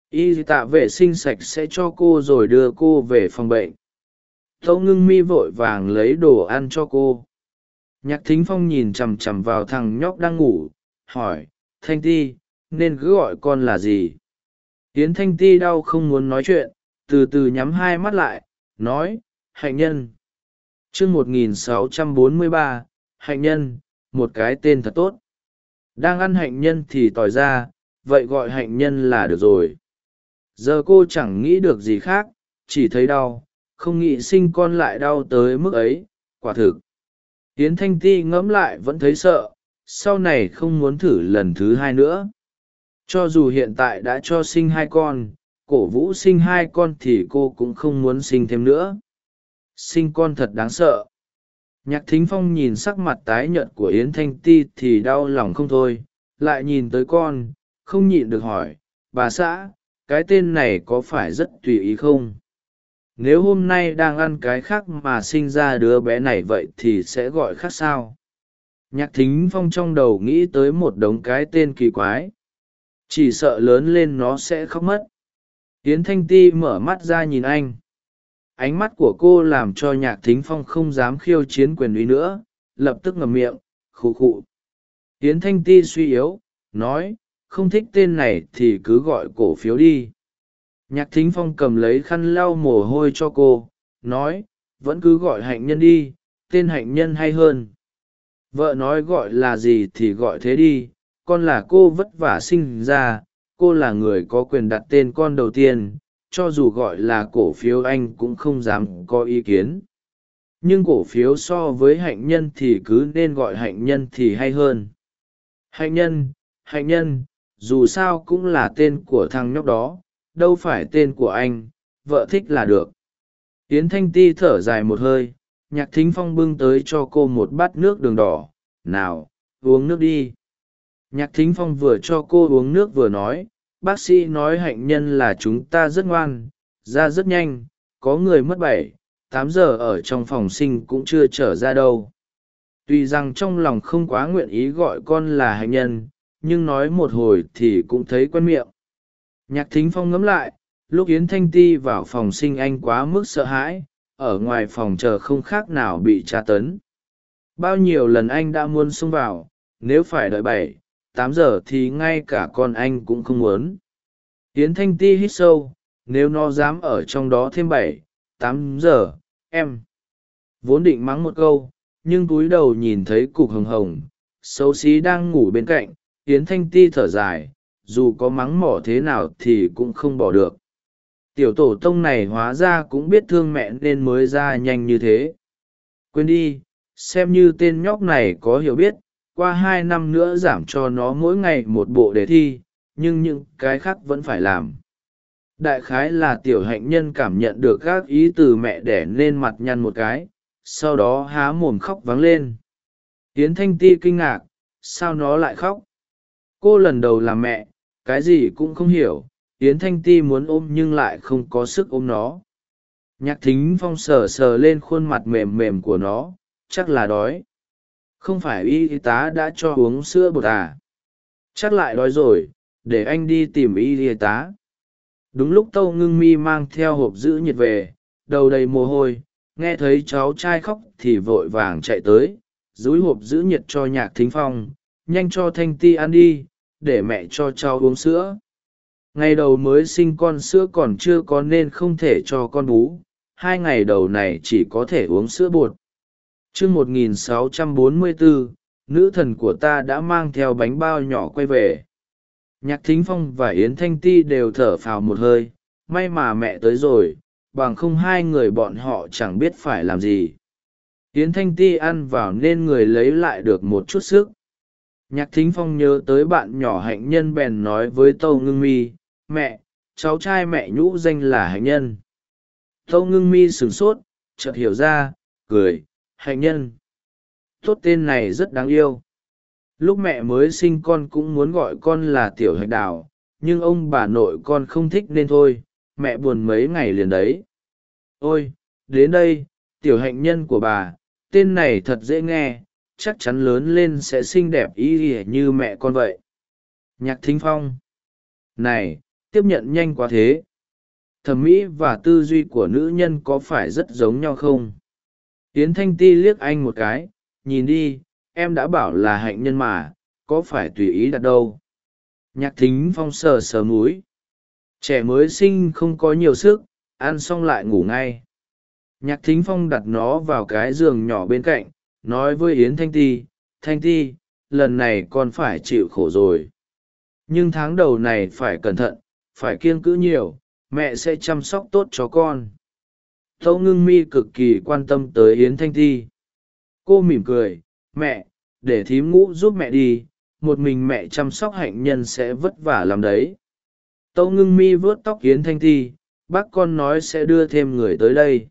Y tạ vệ sinh sạch sẽ cho cô rồi đưa cô về phòng bệnh. Tâu ngưng mi vội vàng lấy đồ ăn cho cô. Nhạc thính phong nhìn chằm chằm vào thằng nhóc đang ngủ, hỏi, thanh ti, nên cứ gọi con là gì? Yến thanh ti đau không muốn nói chuyện, từ từ nhắm hai mắt lại, nói, hạnh nhân chương một nghìn sáu trăm bốn mươi ba, hạnh nhân, một cái tên thật tốt. Đang ăn hạnh nhân thì tỏi ra, vậy gọi hạnh nhân là được rồi. Giờ cô chẳng nghĩ được gì khác, chỉ thấy đau, không nghĩ sinh con lại đau tới mức ấy, quả thực. Yến thanh ti ngẫm lại vẫn thấy sợ, sau này không muốn thử lần thứ hai nữa. Cho dù hiện tại đã cho sinh hai con, cổ vũ sinh hai con thì cô cũng không muốn sinh thêm nữa sinh con thật đáng sợ. Nhạc thính phong nhìn sắc mặt tái nhợt của yến thanh ti thì đau lòng không thôi, lại nhìn tới con, không nhịn được hỏi, bà xã, cái tên này có phải rất tùy ý không? Nếu hôm nay đang ăn cái khác mà sinh ra đứa bé này vậy thì sẽ gọi khác sao? Nhạc thính phong trong đầu nghĩ tới một đống cái tên kỳ quái. Chỉ sợ lớn lên nó sẽ khóc mất. Yến thanh ti mở mắt ra nhìn anh ánh mắt của cô làm cho nhạc thính phong không dám khiêu chiến quyền uy nữa, lập tức ngầm miệng, khụ khụ. Tiến thanh ti suy yếu, nói, không thích tên này thì cứ gọi cổ phiếu đi. Nhạc thính phong cầm lấy khăn lau mồ hôi cho cô, nói, vẫn cứ gọi hạnh nhân đi, tên hạnh nhân hay hơn. Vợ nói gọi là gì thì gọi thế đi, con là cô vất vả sinh ra, cô là người có quyền đặt tên con đầu tiên cho dù gọi là cổ phiếu anh cũng không dám có ý kiến. Nhưng cổ phiếu so với hạnh nhân thì cứ nên gọi hạnh nhân thì hay hơn. Hạnh nhân hạnh nhân, dù sao cũng là tên của thằng nhóc đó, đâu phải tên của anh, vợ thích là được. Yến thanh ti thở dài một hơi, nhạc thính phong bưng tới cho cô một bát nước đường đỏ, nào, uống nước đi. Nhạc thính phong vừa cho cô uống nước vừa nói bác sĩ nói hạnh nhân là chúng ta rất ngoan ra rất nhanh, có người mất bảy, tám giờ ở trong phòng sinh cũng chưa trở ra đâu. Tuy rằng trong lòng không quá nguyện ý gọi con là hạnh nhân, nhưng nói một hồi thì cũng thấy quen miệng. Nhạc thính phong ngẫm lại, lúc yến thanh ti vào phòng sinh anh quá mức sợ hãi, ở ngoài phòng chờ không khác nào bị tra tấn. Bao nhiêu lần anh đã muốn xông vào, nếu phải đợi bảy tám giờ thì ngay cả con anh cũng không muốn. Yến thanh ti hít sâu, nếu nó dám ở trong đó thêm bảy, tám giờ, em. Vốn định mắng một câu, nhưng túi đầu nhìn thấy cục hồng hồng, xấu xí đang ngủ bên cạnh, yến thanh ti thở dài, dù có mắng mỏ thế nào thì cũng không bỏ được. Tiểu tổ tông này hóa ra cũng biết thương mẹ nên mới ra nhanh như thế. Quên đi, xem như tên nhóc này có hiểu biết qua hai năm nữa giảm cho nó mỗi ngày một bộ đề thi, nhưng những cái khác vẫn phải làm. Đại khái là tiểu hạnh nhân cảm nhận được các ý từ mẹ đẻ nên mặt nhăn một cái, sau đó há mồm khóc vắng lên. Tiến thanh ti kinh ngạc, sao nó lại khóc? Cô lần đầu làm mẹ, cái gì cũng không hiểu tiến thanh ti muốn ôm nhưng lại không có sức ôm nó. Nhạc thính phong sờ sờ lên khuôn mặt mềm mềm của nó, chắc là đói không phải y tá đã cho uống sữa bột à? Chắc lại đói rồi, để anh đi tìm y tá. Đúng lúc tâu ngưng mi mang theo hộp giữ nhiệt về, đầu đầy mồ hôi, nghe thấy cháu trai khóc thì vội vàng chạy tới, dúi hộp giữ nhiệt cho nhạc thính phong, nhanh cho thanh ti ăn đi, để mẹ cho cháu uống sữa. Ngày đầu mới sinh con sữa còn chưa có nên không thể cho con bú, hai ngày đầu này chỉ có thể uống sữa bột chương một nghìn sáu trăm bốn mươi bốn nữ thần của ta đã mang theo bánh bao nhỏ quay về. Nhạc thính phong và yến thanh ti đều thở phào một hơi, may mà mẹ tới rồi, bằng không hai người bọn họ chẳng biết phải làm gì. Yến thanh ti ăn vào nên người lấy lại được một chút sức. Nhạc thính phong nhớ tới bạn nhỏ hạnh nhân bèn nói với tâu ngưng mi, mẹ, cháu trai mẹ nhũ danh là hạnh nhân. Tâu ngưng mi sửng sốt, chợt hiểu ra, cười hạnh nhân. Tốt tên này rất đáng yêu. Lúc mẹ mới sinh con cũng muốn gọi con là tiểu hạnh đào nhưng ông bà nội con không thích nên thôi, mẹ buồn mấy ngày liền đấy. Ôi, đến đây, tiểu hạnh nhân của bà, tên này thật dễ nghe, chắc chắn lớn lên sẽ xinh đẹp y ỉa như mẹ con vậy. Nhạc thính phong. Này, tiếp nhận nhanh quá thế. Thẩm mỹ và tư duy của nữ nhân có phải rất giống nhau không? Yến thanh ti liếc anh một cái, nhìn đi, em đã bảo là hạnh nhân mà, có phải tùy ý đặt đâu? Nhạc thính phong sờ sờ múi trẻ mới sinh không có nhiều sức, ăn xong lại ngủ ngay. Nhạc thính phong đặt nó vào cái giường nhỏ bên cạnh, nói với yến thanh ti thanh ti, lần này con phải chịu khổ rồi. Nhưng tháng đầu này phải cẩn thận, phải kiêng cữ nhiều, mẹ sẽ chăm sóc tốt cho con tâu ngưng mi cực kỳ quan tâm tới yến thanh ti cô mỉm cười, mẹ, để thím ngũ giúp mẹ đi, một mình mẹ chăm sóc hạnh nhân sẽ vất vả làm đấy. Tâu ngưng mi vớt tóc yến thanh ti bác con nói sẽ đưa thêm người tới đây.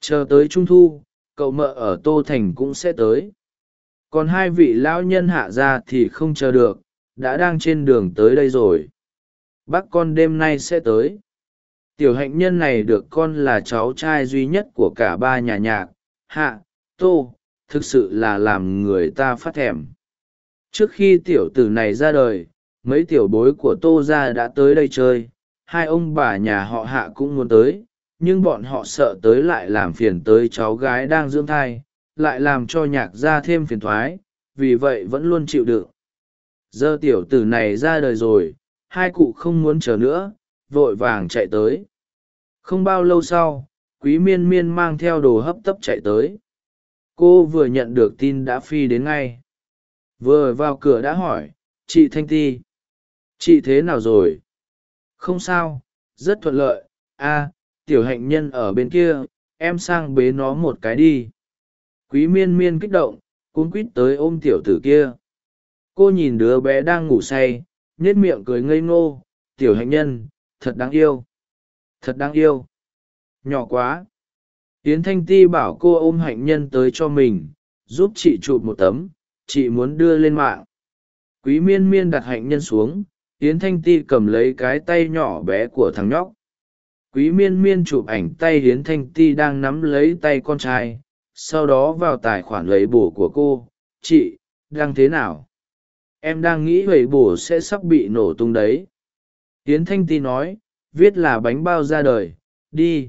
Chờ tới trung thu, cậu mợ ở tô thành cũng sẽ tới. Còn hai vị lão nhân hạ ra thì không chờ được, đã đang trên đường tới đây rồi. Bác con đêm nay sẽ tới tiểu hạnh nhân này được con là cháu trai duy nhất của cả ba nhà nhạc, hạ, tô, thực sự là làm người ta phát thèm. Trước khi tiểu tử này ra đời, mấy tiểu bối của tô ra đã tới đây chơi, hai ông bà nhà họ hạ cũng muốn tới, nhưng bọn họ sợ tới lại làm phiền tới cháu gái đang dưỡng thai, lại làm cho nhạc gia thêm phiền thoái, vì vậy vẫn luôn chịu đựng. Giờ tiểu tử này ra đời rồi, hai cụ không muốn chờ nữa vội vàng chạy tới. Không bao lâu sau, quý miên miên mang theo đồ hấp tấp chạy tới. Cô vừa nhận được tin đã phi đến ngay. Vừa vào cửa đã hỏi, chị thanh ti, chị thế nào rồi? Không sao, rất thuận lợi. A, tiểu hạnh nhân ở bên kia, em sang bế nó một cái đi. Quý miên miên kích động cuốn quít tới ôm tiểu tử kia. Cô nhìn đứa bé đang ngủ say nhét miệng cười ngây ngô, tiểu hạnh nhân thật đáng yêu. Thật đáng yêu. Nhỏ quá. Yến thanh ti bảo cô ôm hạnh nhân tới cho mình, giúp chị chụp một tấm, chị muốn đưa lên mạng. Quý miên miên đặt hạnh nhân xuống, yến thanh ti cầm lấy cái tay nhỏ bé của thằng nhóc. Quý miên miên chụp ảnh tay hiến thanh ti đang nắm lấy tay con trai, sau đó vào tài khoản lấy bổ của cô. Chị, đang thế nào? Em đang nghĩ lấy bổ sẽ sắp bị nổ tung đấy. Yến thanh ti nói, viết là bánh bao ra đời, đi.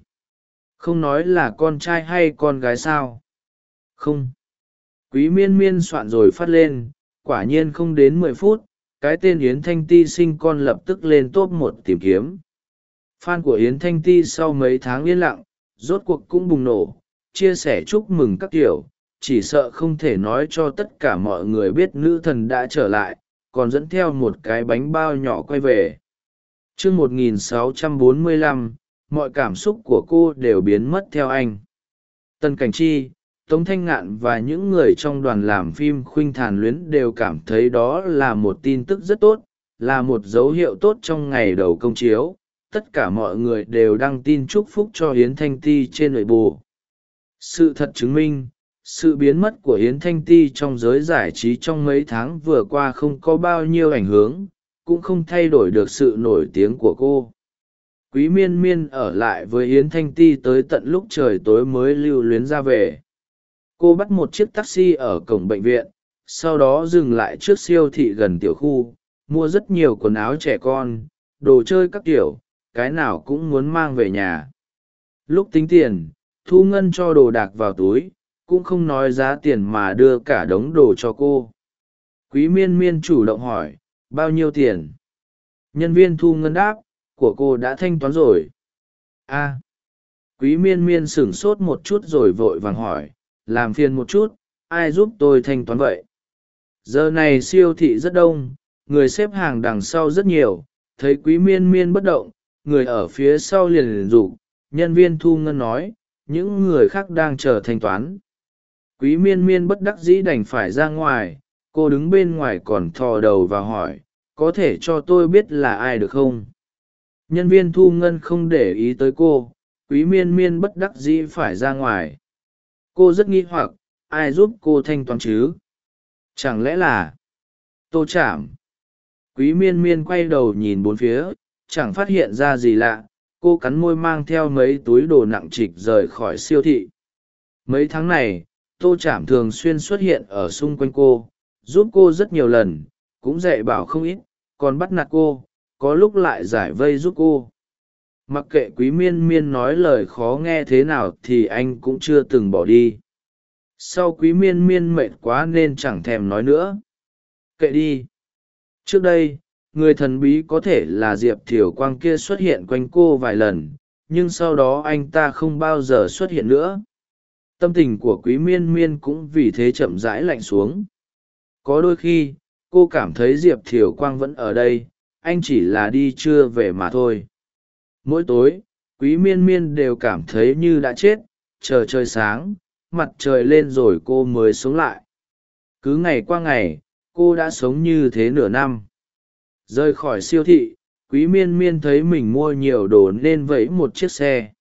Không nói là con trai hay con gái sao. Không. Quý miên miên soạn rồi phát lên, quả nhiên không đến mười phút, cái tên yến thanh ti sinh con lập tức lên top một tìm kiếm. Fan của yến thanh ti sau mấy tháng yên lặng, rốt cuộc cũng bùng nổ, chia sẻ chúc mừng các kiểu, chỉ sợ không thể nói cho tất cả mọi người biết nữ thần đã trở lại, còn dẫn theo một cái bánh bao nhỏ quay về chương một nghìn sáu trăm bốn mươi lăm, mọi cảm xúc của cô đều biến mất theo anh. Tân cảnh chi, tống thanh ngạn và những người trong đoàn làm phim khuynh thàn luyến đều cảm thấy đó là một tin tức rất tốt, là một dấu hiệu tốt trong ngày đầu công chiếu. Tất cả mọi người đều đăng tin chúc phúc cho hiến thanh ti trên nội bộ. Sự thật chứng minh, sự biến mất của hiến thanh ti trong giới giải trí trong mấy tháng vừa qua không có bao nhiêu ảnh hưởng cũng không thay đổi được sự nổi tiếng của cô. Quý miên miên ở lại với Yến thanh ti tới tận lúc trời tối mới lưu luyến ra về. Cô bắt một chiếc taxi ở cổng bệnh viện, sau đó dừng lại trước siêu thị gần tiểu khu, mua rất nhiều quần áo trẻ con, đồ chơi các kiểu, cái nào cũng muốn mang về nhà. Lúc tính tiền, thu ngân cho đồ đạc vào túi, cũng không nói giá tiền mà đưa cả đống đồ cho cô. Quý miên miên chủ động hỏi bao nhiêu tiền? Nhân viên thu ngân đáp, của cô đã thanh toán rồi. A. Quý miên miên sửng sốt một chút rồi vội vàng hỏi, làm phiền một chút, ai giúp tôi thanh toán vậy? Giờ này siêu thị rất đông, người xếp hàng đằng sau rất nhiều, thấy quý miên miên bất động, người ở phía sau liền liền rủ, nhân viên thu ngân nói, những người khác đang chờ thanh toán. Quý miên miên bất đắc dĩ đành phải ra ngoài cô đứng bên ngoài còn thò đầu và hỏi, có thể cho tôi biết là ai được không? Nhân viên thu ngân không để ý tới cô, quý miên miên bất đắc dĩ phải ra ngoài. Cô rất nghi hoặc, ai giúp cô thanh toán chứ? Chẳng lẽ là tô chạm quý miên miên quay đầu nhìn bốn phía, chẳng phát hiện ra gì lạ. Cô cắn môi mang theo mấy túi đồ nặng trịch rời khỏi siêu thị. Mấy tháng này, tô chảm thường xuyên xuất hiện ở xung quanh cô giúp cô rất nhiều lần, cũng dạy bảo không ít, còn bắt nạt cô, có lúc lại giải vây giúp cô. Mặc kệ quý miên miên nói lời khó nghe thế nào thì anh cũng chưa từng bỏ đi. Sau quý miên miên mệt quá nên chẳng thèm nói nữa. Kệ đi. Trước đây, người thần bí có thể là diệp thiều quang kia xuất hiện quanh cô vài lần, nhưng sau đó anh ta không bao giờ xuất hiện nữa. Tâm tình của quý miên miên cũng vì thế chậm rãi lạnh xuống có đôi khi, cô cảm thấy diệp thiều quang vẫn ở đây, anh chỉ là đi chưa về mà thôi. Mỗi tối, quý miên miên đều cảm thấy như đã chết, chờ trời sáng, mặt trời lên rồi cô mới sống lại. Cứ ngày qua ngày, cô đã sống như thế nửa năm. Rời khỏi siêu thị, quý miên miên thấy mình mua nhiều đồ nên vẫy một chiếc xe.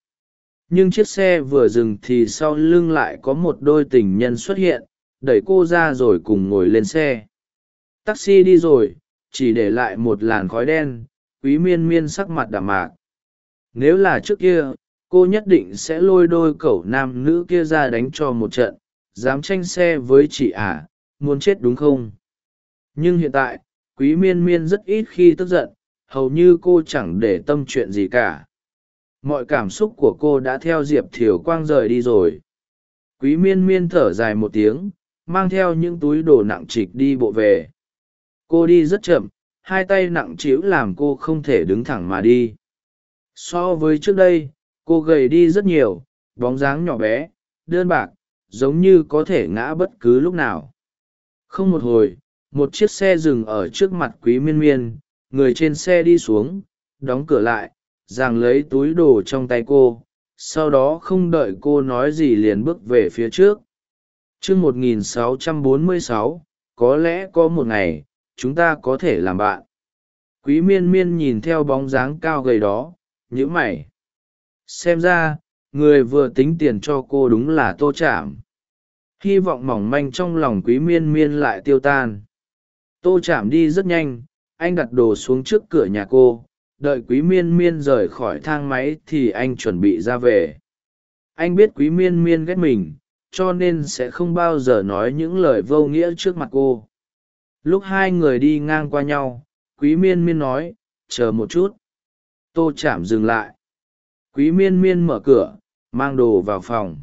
Nhưng chiếc xe vừa dừng thì sau lưng lại có một đôi tình nhân xuất hiện đẩy cô ra rồi cùng ngồi lên xe. Taxi đi rồi chỉ để lại một làn khói đen quý miên miên sắc mặt đạm mạc. Nếu là trước kia cô nhất định sẽ lôi đôi cẩu nam nữ kia ra đánh cho một trận dám tranh xe với chị ả à, muốn chết đúng không? Nhưng hiện tại quý miên miên rất ít khi tức giận hầu như cô chẳng để tâm chuyện gì cả. Mọi cảm xúc của cô đã theo diệp thiều quang rời đi rồi. Quý miên miên thở dài một tiếng mang theo những túi đồ nặng trịch đi bộ về. Cô đi rất chậm, hai tay nặng trĩu làm cô không thể đứng thẳng mà đi. So với trước đây, cô gầy đi rất nhiều, bóng dáng nhỏ bé, đơn bạc, giống như có thể ngã bất cứ lúc nào. Không một hồi, một chiếc xe dừng ở trước mặt quý miên miên, người trên xe đi xuống, đóng cửa lại, giằng lấy túi đồ trong tay cô, sau đó không đợi cô nói gì liền bước về phía trước chương một nghìn sáu trăm bốn mươi sáu, có lẽ có một ngày, chúng ta có thể làm bạn. Quý miên miên nhìn theo bóng dáng cao gầy đó nhữ mày. Xem ra, người vừa tính tiền cho cô đúng là tô chạm. Hy vọng mỏng manh trong lòng quý miên miên lại tiêu tan. Tô chạm đi rất nhanh, anh đặt đồ xuống trước cửa nhà cô. Đợi quý miên miên rời khỏi thang máy thì anh chuẩn bị ra về. Anh biết quý miên miên ghét mình cho nên sẽ không bao giờ nói những lời vô nghĩa trước mặt cô. Lúc hai người đi ngang qua nhau, quý miên miên nói, chờ một chút. Tô chạm dừng lại. Quý miên miên mở cửa, mang đồ vào phòng.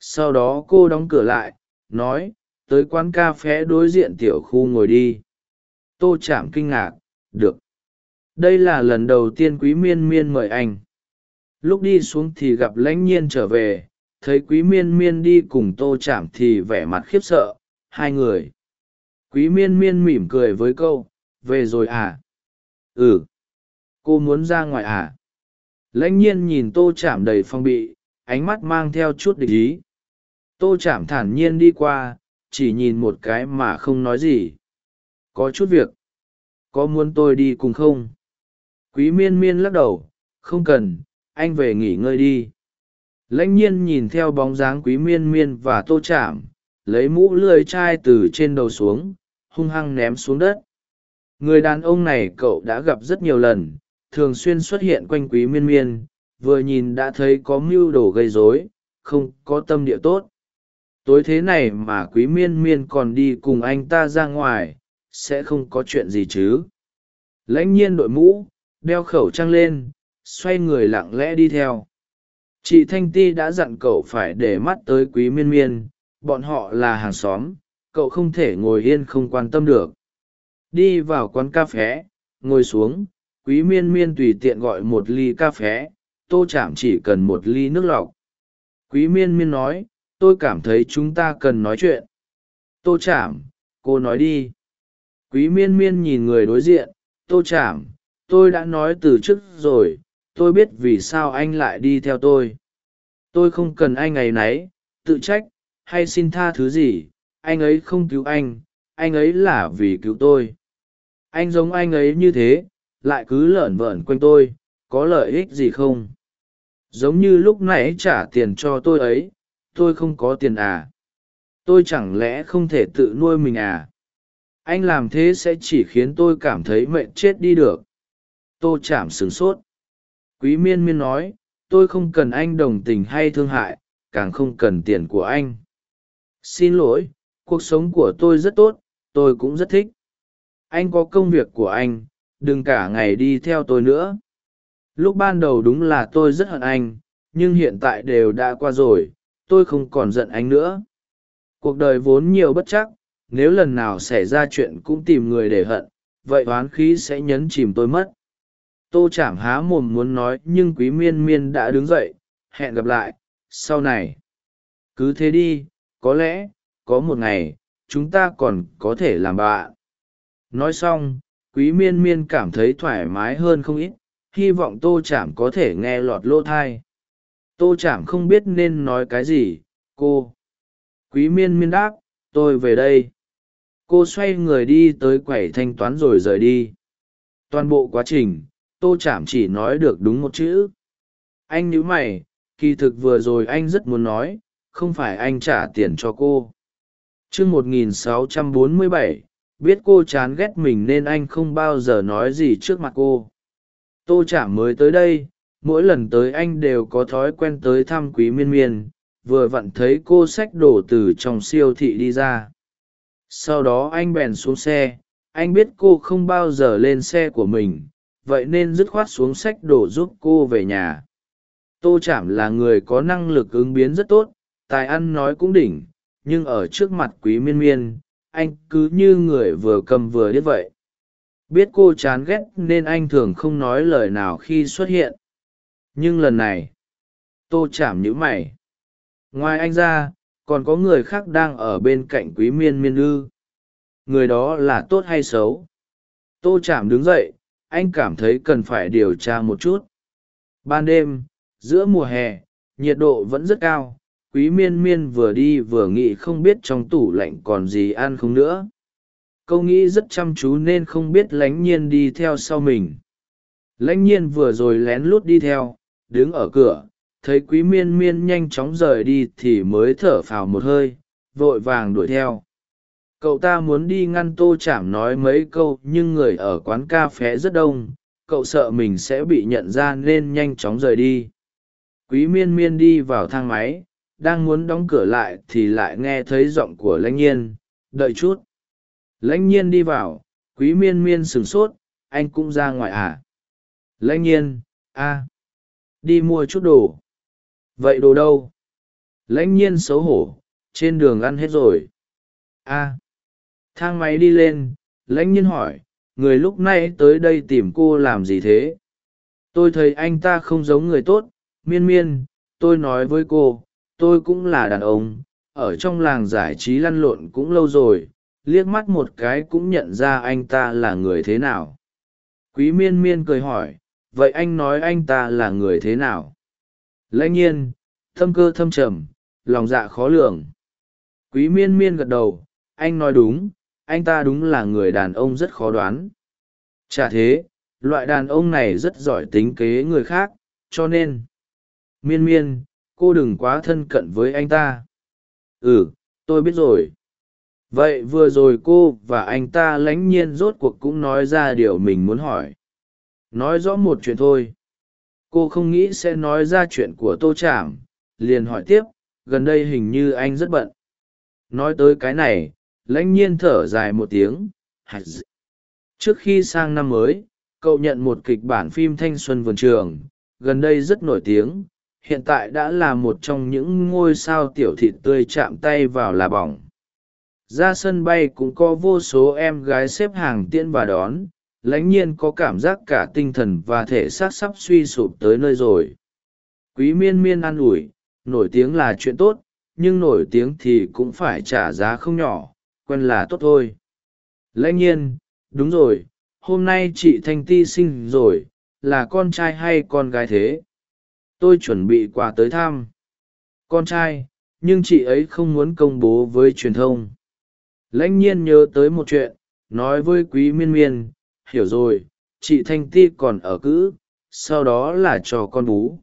Sau đó cô đóng cửa lại, nói, tới quán cà phé đối diện tiểu khu ngồi đi. Tô chạm kinh ngạc, được. Đây là lần đầu tiên quý miên miên mời anh. Lúc đi xuống thì gặp lãnh nhiên trở về thấy quý miên miên đi cùng tô chạm thì vẻ mặt khiếp sợ, hai người. Quý miên miên mỉm cười với câu, về rồi à? Ừ. Cô muốn ra ngoài à? Lãnh nhiên nhìn tô chạm đầy phong bị, ánh mắt mang theo chút địch ý. Tô chạm thản nhiên đi qua, chỉ nhìn một cái mà không nói gì. Có chút việc. Có muốn tôi đi cùng không? Quý miên miên lắc đầu, không cần, anh về nghỉ ngơi đi lãnh nhiên nhìn theo bóng dáng quý miên miên và tô chạm, lấy mũ lưới chai từ trên đầu xuống, hung hăng ném xuống đất. Người đàn ông này cậu đã gặp rất nhiều lần, thường xuyên xuất hiện quanh quý miên miên, vừa nhìn đã thấy có mưu đồ gây rối, không có tâm địa tốt. Tối thế này mà quý miên miên còn đi cùng anh ta ra ngoài, sẽ không có chuyện gì chứ? Lãnh nhiên đội mũ, đeo khẩu trang lên, xoay người lặng lẽ đi theo chị thanh ti đã dặn cậu phải để mắt tới quý miên miên, bọn họ là hàng xóm, cậu không thể ngồi yên không quan tâm được. Đi vào quán cà phé ngồi xuống, quý miên miên tùy tiện gọi một ly cà phé tô chạm chỉ cần một ly nước lọc. Quý miên miên nói, tôi cảm thấy chúng ta cần nói chuyện. Tô chạm, cô nói đi. Quý miên miên nhìn người đối diện, tô chạm, tôi đã nói từ t r ư ớ c rồi tôi biết vì sao anh lại đi theo tôi. Tôi không cần anh ngày náy tự trách, hay xin tha thứ gì, anh ấy không cứu anh anh ấy là vì cứu tôi. Anh giống anh ấy như thế, lại cứ lởn vởn quanh tôi, có lợi ích gì không? Giống như lúc nãy trả tiền cho tôi ấy, tôi không có tiền à? Tôi chẳng lẽ không thể tự nuôi mình à? Anh làm thế sẽ chỉ khiến tôi cảm thấy mệt chết đi được. Tô chạm sửng sốt quý miên miên nói, tôi không cần anh đồng tình hay thương hại, càng không cần tiền của anh. Xin lỗi, cuộc sống của tôi rất tốt, tôi cũng rất thích. Anh có công việc của anh, đừng cả ngày đi theo tôi nữa. Lúc ban đầu đúng là tôi rất hận anh, nhưng hiện tại đều đã qua rồi, tôi không còn giận anh nữa. Cuộc đời vốn nhiều bất chắc, nếu lần nào xảy ra chuyện cũng tìm người để hận, vậy oán khí sẽ nhấn chìm tôi mất tô chảm há mồm muốn nói nhưng quý miên miên đã đứng dậy, hẹn gặp lại, sau này. Cứ thế đi, có lẽ, có một ngày, chúng ta còn có thể làm bạn. Nói xong, quý miên miên cảm thấy thoải mái hơn không ít, hy vọng tô chảm có thể nghe lọt lỗ thai. Tô chảm không biết nên nói cái gì, cô. Quý miên miên đáp, tôi về đây. Cô xoay người đi tới quầy thanh toán rồi rời đi. Toàn bộ quá trình tô chảm chỉ nói được đúng một chữ. Anh nhớ mày, kỳ thực vừa rồi anh rất muốn nói, không phải anh trả tiền cho cô. T r ư biết cô chán ghét mình nên anh không bao giờ nói gì trước mặt cô. Tô chảm mới tới đây, mỗi lần tới anh đều có thói quen tới thăm quý miên miên, vừa vặn thấy cô xách đồ từ trong siêu thị đi ra. Sau đó anh bèn xuống xe, anh biết cô không bao giờ lên xe của mình vậy nên dứt khoát xuống sách đổ giúp cô về nhà. Tô chảm là người có năng lực ứng biến rất tốt, tài ăn nói cũng đỉnh, nhưng ở trước mặt quý miên miên, anh cứ như người vừa cầm vừa điếc vậy. Biết cô chán ghét nên anh thường không nói lời nào khi xuất hiện. Nhưng lần này, tô chảm nhữ mày. Ngoài anh ra, còn có người khác đang ở bên cạnh quý miên miên ư. Người đó là tốt hay xấu? Tô chảm đứng dậy anh cảm thấy cần phải điều tra một chút. Ban đêm, giữa mùa hè, nhiệt độ vẫn rất cao, quý miên miên vừa đi vừa nghĩ không biết trong tủ lạnh còn gì ăn không nữa. Câu nghĩ rất chăm chú nên không biết lánh nhiên đi theo sau mình. Lãnh nhiên vừa rồi lén lút đi theo, đứng ở cửa, thấy quý miên miên nhanh chóng rời đi thì mới thở phào một hơi, vội vàng đuổi theo cậu ta muốn đi ngăn tô chảm nói mấy câu nhưng người ở quán cà phé rất đông, cậu sợ mình sẽ bị nhận ra nên nhanh chóng rời đi. Quý miên miên đi vào thang máy, đang muốn đóng cửa lại thì lại nghe thấy giọng của lãnh nhiên, đợi chút. Lãnh nhiên đi vào, quý miên miên sửng sốt, anh cũng ra ngoài à? Lãnh nhiên, a, đi mua chút đồ. Vậy đồ đâu? Lãnh nhiên xấu hổ, trên đường ăn hết rồi. A thang máy đi lên, lãnh nhiên hỏi, người lúc nay tới đây tìm cô làm gì thế? Tôi thấy anh ta không giống người tốt, miên miên, tôi nói với cô, tôi cũng là đàn ông, ở trong làng giải trí lăn lộn cũng lâu rồi, liếc mắt một cái cũng nhận ra anh ta là người thế nào. Quý miên miên cười hỏi, vậy anh nói anh ta là người thế nào? Lãnh nhiên, thâm cơ thâm trầm, lòng dạ khó lường. Quý miên miên gật đầu, anh nói đúng anh ta đúng là người đàn ông rất khó đoán. Chả thế, loại đàn ông này rất giỏi tính kế người khác, cho nên. Miên miên, cô đừng quá thân cận với anh ta. Ừ tôi biết rồi. Vậy vừa rồi cô và anh ta lãnh nhiên rốt cuộc cũng nói ra điều mình muốn hỏi. Nói rõ một chuyện thôi. Cô không nghĩ sẽ nói ra chuyện của tô trảm, liền hỏi tiếp, gần đây hình như anh rất bận. Nói tới cái này lãnh nhiên thở dài một tiếng. Trước khi sang năm mới, cậu nhận một kịch bản phim thanh xuân vườn trường, gần đây rất nổi tiếng. Hiện tại đã là một trong những ngôi sao tiểu thịt tươi chạm tay vào là bỏng. Ra sân bay cũng có vô số em gái xếp hàng tiễn và đón. Lãnh nhiên có cảm giác cả tinh thần và thể xác sắp suy sụp tới nơi rồi. Quý miên miên an ủi, nổi tiếng là chuyện tốt, nhưng nổi tiếng thì cũng phải trả giá không nhỏ quen là tốt thôi. Lẽ nhiên, đúng rồi, hôm nay chị thanh ti sinh rồi, là con trai hay con gái thế? Tôi chuẩn bị quà tới thăm. Con trai, nhưng chị ấy không muốn công bố với truyền thông. Lãnh nhiên nhớ tới một chuyện, nói với quý miên miên, hiểu rồi, chị thanh ti còn ở cữ, sau đó là cho con bú.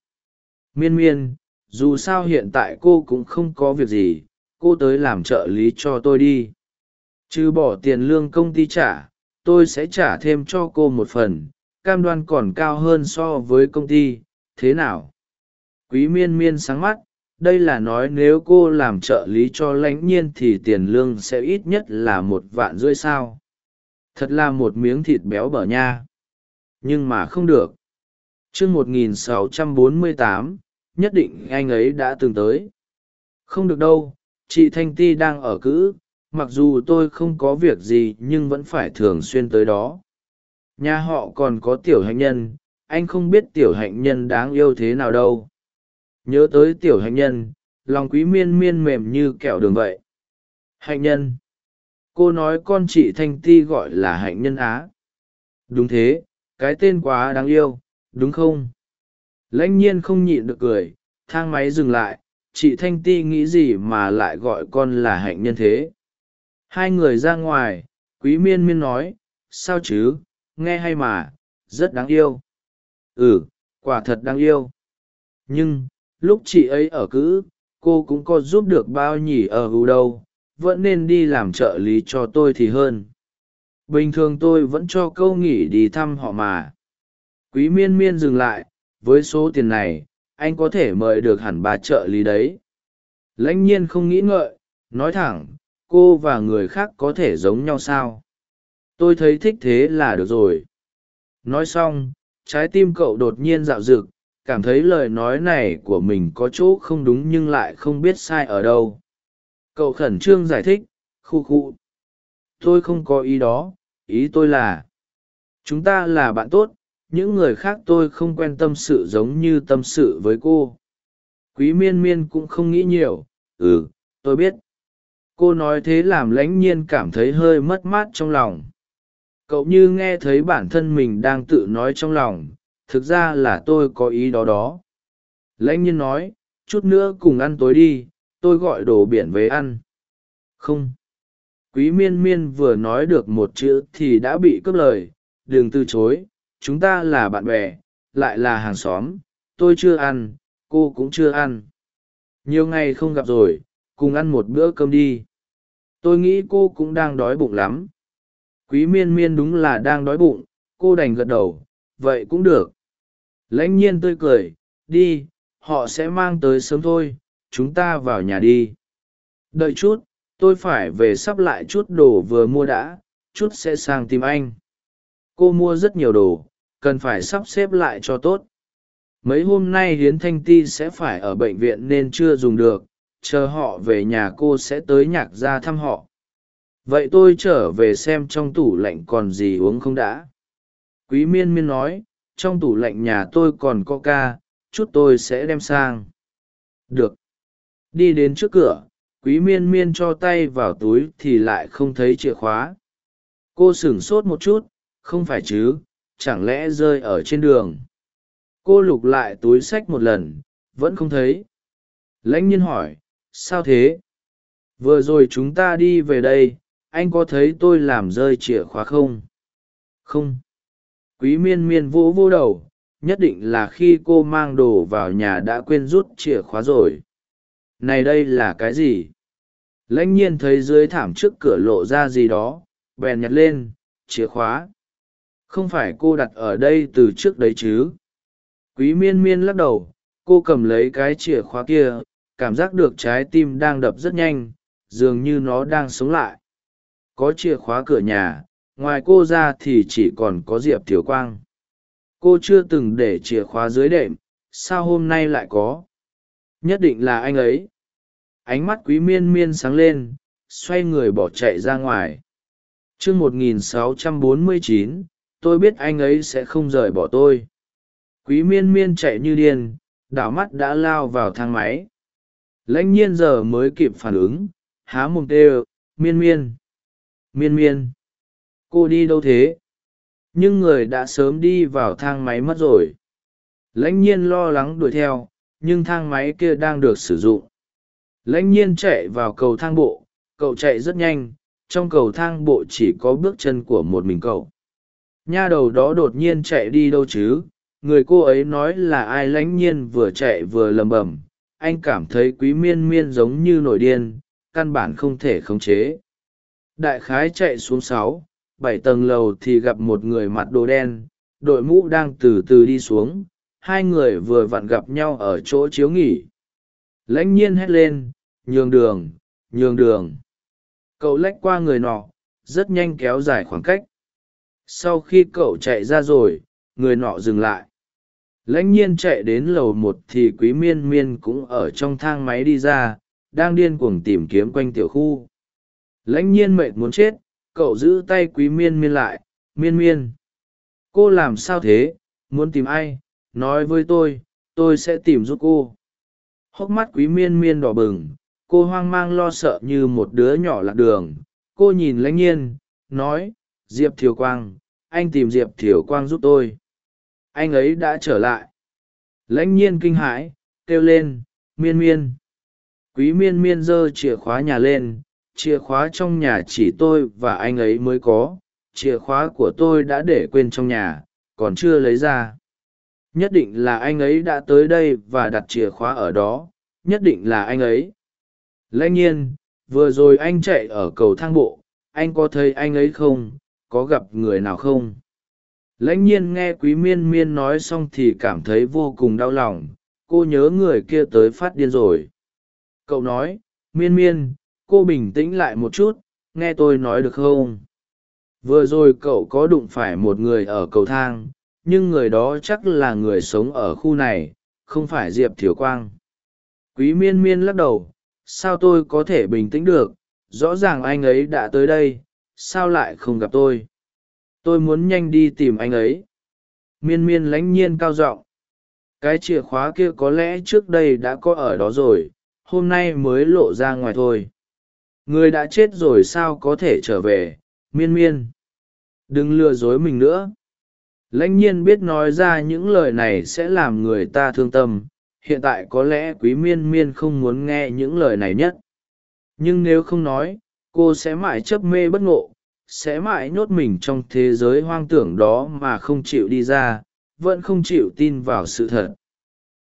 Miên miên, dù sao hiện tại cô cũng không có việc gì, cô tới làm trợ lý cho tôi đi trừ bỏ tiền lương công ty trả, tôi sẽ trả thêm cho cô một phần, cam đoan còn cao hơn so với công ty, thế nào? Quý miên miên sáng mắt, đây là nói nếu cô làm trợ lý cho lãnh nhiên thì tiền lương sẽ ít nhất là một vạn rưỡi sao? Thật là một miếng thịt béo bở nha. Nhưng mà không được. T r ư ơ n g một nghìn sáu trăm bốn mươi tám, nhất định anh ấy đã từng tới. Không được đâu, chị thanh ti đang ở cữ mặc dù tôi không có việc gì nhưng vẫn phải thường xuyên tới đó. Nhà họ còn có tiểu hạnh nhân, anh không biết tiểu hạnh nhân đáng yêu thế nào đâu. Nhớ tới tiểu hạnh nhân, lòng quý miên miên mềm như kẹo đường vậy. Hạnh nhân. Cô nói con chị thanh ti gọi là hạnh nhân á. Đúng thế, cái tên quá đáng yêu, đúng không? Lãnh nhiên không nhịn được cười, thang máy dừng lại, chị thanh ti nghĩ gì mà lại gọi con là hạnh nhân thế? Hai người ra ngoài, quý miên miên nói, sao chứ? Nghe hay mà, rất đáng yêu. Ừ quả thật đáng yêu. Nhưng, lúc chị ấy ở cữ, cô cũng có giúp được bao nhỉ ở hù đâu, vẫn nên đi làm trợ lý cho tôi thì hơn. Bình thường tôi vẫn cho câu nghỉ đi thăm họ mà. Quý miên miên dừng lại, với số tiền này, anh có thể mời được hẳn ba trợ lý đấy. Lãnh nhiên không nghĩ ngợi, nói thẳng cô và người khác có thể giống nhau sao? Tôi thấy thích thế là được rồi. Nói xong, trái tim cậu đột nhiên dạo rực cảm thấy lời nói này của mình có chỗ không đúng nhưng lại không biết sai ở đâu. Cậu khẩn trương giải thích, khu khu. Tôi không có ý đó, ý tôi là, chúng ta là bạn tốt, những người khác tôi không quen tâm sự giống như tâm sự với cô. Quý miên miên cũng không nghĩ nhiều ừ tôi biết cô nói thế làm lãnh nhiên cảm thấy hơi mất mát trong lòng. Cậu như nghe thấy bản thân mình đang tự nói trong lòng, thực ra là tôi có ý đó đó. Lãnh nhiên nói, chút nữa cùng ăn tối đi, tôi gọi đồ biển về ăn. Không. Quý miên miên vừa nói được một chữ thì đã bị cướp lời. Đừng từ chối, chúng ta là bạn bè, lại là hàng xóm. Tôi chưa ăn, cô cũng chưa ăn. Nhiều ngày không gặp rồi, cùng ăn một bữa cơm đi tôi nghĩ cô cũng đang đói bụng lắm. Quý miên miên đúng là đang đói bụng, cô đành gật đầu, vậy cũng được. Lãnh nhiên tươi cười, đi, họ sẽ mang tới sớm thôi, chúng ta vào nhà đi. Đợi chút, tôi phải về sắp lại chút đồ vừa mua đã, chút sẽ sang tìm anh. Cô mua rất nhiều đồ, cần phải sắp xếp lại cho tốt. Mấy hôm nay hiến thanh ti sẽ phải ở bệnh viện nên chưa dùng được chờ họ về nhà cô sẽ tới nhạc ra thăm họ. Vậy tôi trở về xem trong tủ lạnh còn gì uống không đã. Quý miên miên nói, trong tủ lạnh nhà tôi còn có ca chút tôi sẽ đem sang. Được. Đi đến trước cửa, quý miên miên cho tay vào túi thì lại không thấy chìa khóa. Cô sửng sốt một chút, không phải chứ, chẳng lẽ rơi ở trên đường? Cô lục lại túi sách một lần, vẫn không thấy. Lãnh nhiên hỏi sao thế? Vừa rồi chúng ta đi về đây, anh có thấy tôi làm rơi chìa khóa không? Không. Quý miên miên vỗ vỗ đầu, nhất định là khi cô mang đồ vào nhà đã quên rút chìa khóa rồi. Này đây là cái gì? Lãnh nhiên thấy dưới thảm trước cửa lộ ra gì đó, bèn nhặt lên, chìa khóa. Không phải cô đặt ở đây từ trước đấy chứ? Quý miên miên lắc đầu, cô cầm lấy cái chìa khóa kia cảm giác được trái tim đang đập rất nhanh, dường như nó đang sống lại. Có chìa khóa cửa nhà, ngoài cô ra thì chỉ còn có diệp thiều quang. Cô chưa từng để chìa khóa dưới đệm, sao hôm nay lại có? Nhất định là anh ấy. Ánh mắt quý miên miên sáng lên, xoay người bỏ chạy ra ngoài. T r ư ơ n g một nghìn sáu trăm bốn mươi chín, tôi biết anh ấy sẽ không rời bỏ tôi. Quý miên miên chạy như điên, đảo mắt đã lao vào thang máy lãnh nhiên giờ mới kịp phản ứng. Há mồm tê miên miên miên miên, cô đi đâu thế? Nhưng người đã sớm đi vào thang máy mất rồi. Lãnh nhiên lo lắng đuổi theo, nhưng thang máy kia đang được sử dụng. Lãnh nhiên chạy vào cầu thang bộ. Cậu chạy rất nhanh. Trong cầu thang bộ chỉ có bước chân của một mình cậu. Nha đầu đó đột nhiên chạy đi đâu chứ? Người cô ấy nói là ai lãnh nhiên vừa chạy vừa lầm bầm anh cảm thấy quý miên miên giống như nổi điên, căn bản không thể khống chế. Đại khái chạy xuống sáu, bảy tầng lầu thì gặp một người mặt đồ đen, đội mũ đang từ từ đi xuống, hai người vừa vặn gặp nhau ở chỗ chiếu nghỉ. Lãnh nhiên hét lên, nhường đường nhường đường. Cậu lách qua người nọ, rất nhanh kéo dài khoảng cách. Sau khi cậu chạy ra rồi, người nọ dừng lại lãnh nhiên chạy đến lầu một thì quý miên miên cũng ở trong thang máy đi ra, đang điên cuồng tìm kiếm quanh tiểu khu. Lãnh nhiên mệt muốn chết, cậu giữ tay quý miên miên lại, miên miên, cô làm sao thế? Muốn tìm ai? Nói với tôi tôi sẽ tìm giúp cô. Hốc mắt quý miên miên đỏ bừng, cô hoang mang lo sợ như một đứa nhỏ lạc đường. Cô nhìn lãnh nhiên, nói, diệp thiều quang, anh tìm diệp thiều quang giúp tôi anh ấy đã trở lại. Lãnh nhiên kinh hãi, kêu lên, miên miên. Quý miên miên giơ chìa khóa nhà lên, chìa khóa trong nhà chỉ tôi và anh ấy mới có. Chìa khóa của tôi đã để quên trong nhà, còn chưa lấy ra. Nhất định là anh ấy đã tới đây và đặt chìa khóa ở đó. Nhất định là anh ấy. Lãnh nhiên, vừa rồi anh chạy ở cầu thang bộ. Anh có thấy anh ấy không? Có gặp người nào không? Lãnh nhiên nghe quý miên miên nói xong thì cảm thấy vô cùng đau lòng. Cô nhớ người kia tới phát điên rồi. Cậu nói, miên miên, cô bình tĩnh lại một chút, nghe tôi nói được không? Vừa rồi cậu có đụng phải một người ở cầu thang, nhưng người đó chắc là người sống ở khu này, không phải diệp thiều quang. Quý miên miên lắc đầu, sao tôi có thể bình tĩnh được? Rõ ràng anh ấy đã tới đây, sao lại không gặp tôi? Tôi muốn nhanh đi tìm anh ấy. Miên miên lãnh nhiên cao giọng. Cái chìa khóa kia có lẽ trước đây đã có ở đó rồi, hôm nay mới lộ ra ngoài thôi. Người đã chết rồi sao có thể trở về, miên miên? Đừng lừa dối mình nữa. Lãnh nhiên biết nói ra những lời này sẽ làm người ta thương tâm. Hiện tại có lẽ quý miên miên không muốn nghe những lời này nhất. Nhưng nếu không nói, cô sẽ mãi chấp mê bất ngộ sẽ mãi nhốt mình trong thế giới hoang tưởng đó mà không chịu đi ra, vẫn không chịu tin vào sự thật.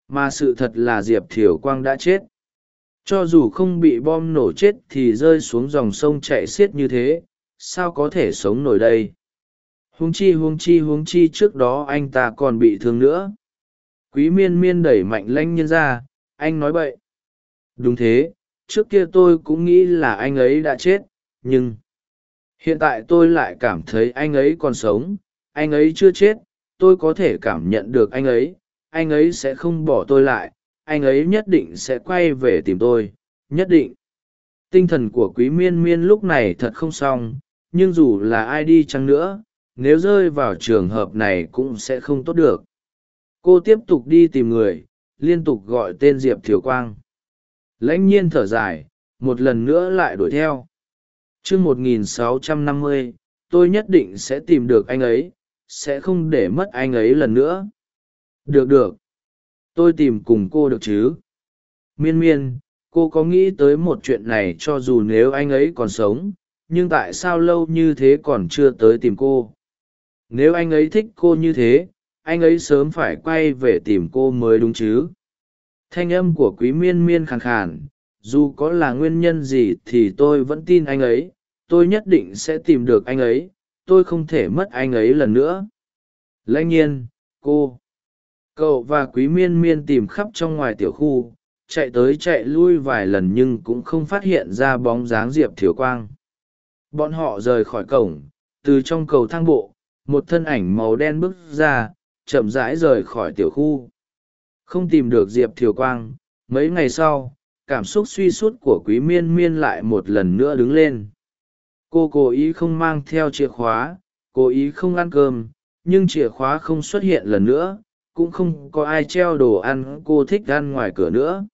Mà sự thật là diệp thiều quang đã chết. Cho dù không bị bom nổ chết thì rơi xuống dòng sông chạy xiết như thế, sao có thể sống nổi đây? Huống chi huống chi huống chi trước đó anh ta còn bị thương nữa. Quý miên miên đẩy mạnh lanh nhân ra, anh nói vậy đúng thế, trước kia tôi cũng nghĩ là anh ấy đã chết, nhưng hiện tại tôi lại cảm thấy anh ấy còn sống, anh ấy chưa chết, tôi có thể cảm nhận được anh ấy anh ấy sẽ không bỏ tôi lại, anh ấy nhất định sẽ quay về tìm tôi, nhất định. Tinh thần của quý miên miên lúc này thật không xong, nhưng dù là ai đi chăng nữa, nếu rơi vào trường hợp này cũng sẽ không tốt được. Cô tiếp tục đi tìm người, liên tục gọi tên diệp thiều quang. Lãnh nhiên thở dài, một lần nữa lại đuổi theo chương một nghìn sáu trăm năm mươi, tôi nhất định sẽ tìm được anh ấy, sẽ không để mất anh ấy lần nữa. Được được. Tôi tìm cùng cô được chứ? Miên miên, cô có nghĩ tới một chuyện này cho dù nếu anh ấy còn sống, nhưng tại sao lâu như thế còn chưa tới tìm cô? Nếu anh ấy thích cô như thế, anh ấy sớm phải quay về tìm cô mới đúng chứ? Thanh âm của quý miên miên khàn khàn dù có là nguyên nhân gì thì tôi vẫn tin anh ấy. Tôi nhất định sẽ tìm được anh ấy. Tôi không thể mất anh ấy lần nữa. Lãnh nhiên, cô. Cậu và quý miên miên tìm khắp trong ngoài tiểu khu. Chạy tới chạy lui vài lần nhưng cũng không phát hiện ra bóng dáng diệp thiều quang. Bọn họ rời khỏi cổng, từ trong cầu thang bộ, một thân ảnh màu đen bước ra, chậm rãi rời khỏi tiểu khu. Không tìm được diệp thiều quang. Mấy ngày sau cảm xúc suy sút của quý miên miên lại một lần nữa đứng lên. Cô cố ý không mang theo chìa khóa, cố ý không ăn cơm, nhưng chìa khóa không xuất hiện lần nữa, cũng không có ai treo đồ ăn cô thích ăn ngoài cửa nữa.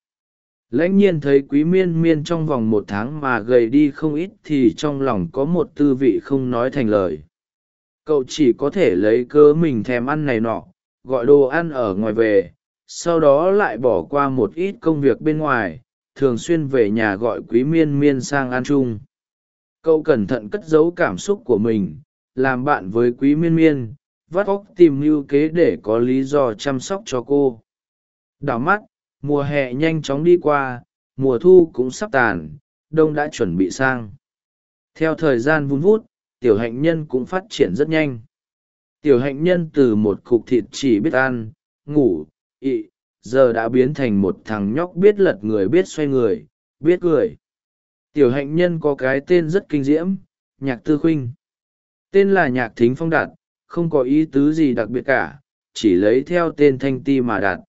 Lãnh nhiên thấy quý miên miên trong vòng một tháng mà gầy đi không ít thì trong lòng có một tư vị không nói thành lời. Cậu chỉ có thể lấy cớ mình thèm ăn này nọ, gọi đồ ăn ở ngoài về, sau đó lại bỏ qua một ít công việc bên ngoài thường xuyên về nhà gọi quý miên miên sang ăn chung. Cậu cẩn thận cất giấu cảm xúc của mình, làm bạn với quý miên miên, vắt óc tìm mưu kế để có lý do chăm sóc cho cô. Đảo mắt, mùa hè nhanh chóng đi qua, mùa thu cũng sắp tàn, đông đã chuẩn bị sang. Theo thời gian vun vút, tiểu hạnh nhân cũng phát triển rất nhanh. Tiểu hạnh nhân từ một cục thịt chỉ biết ăn, ngủ, ị giờ đã biến thành một thằng nhóc biết lật người biết xoay người, biết cười. Tiểu hạnh nhân có cái tên rất kinh diễm, nhạc tư khuynh. Tên là nhạc thính phong đạt, không có ý tứ gì đặc biệt cả, chỉ lấy theo tên thanh ti mà đạt.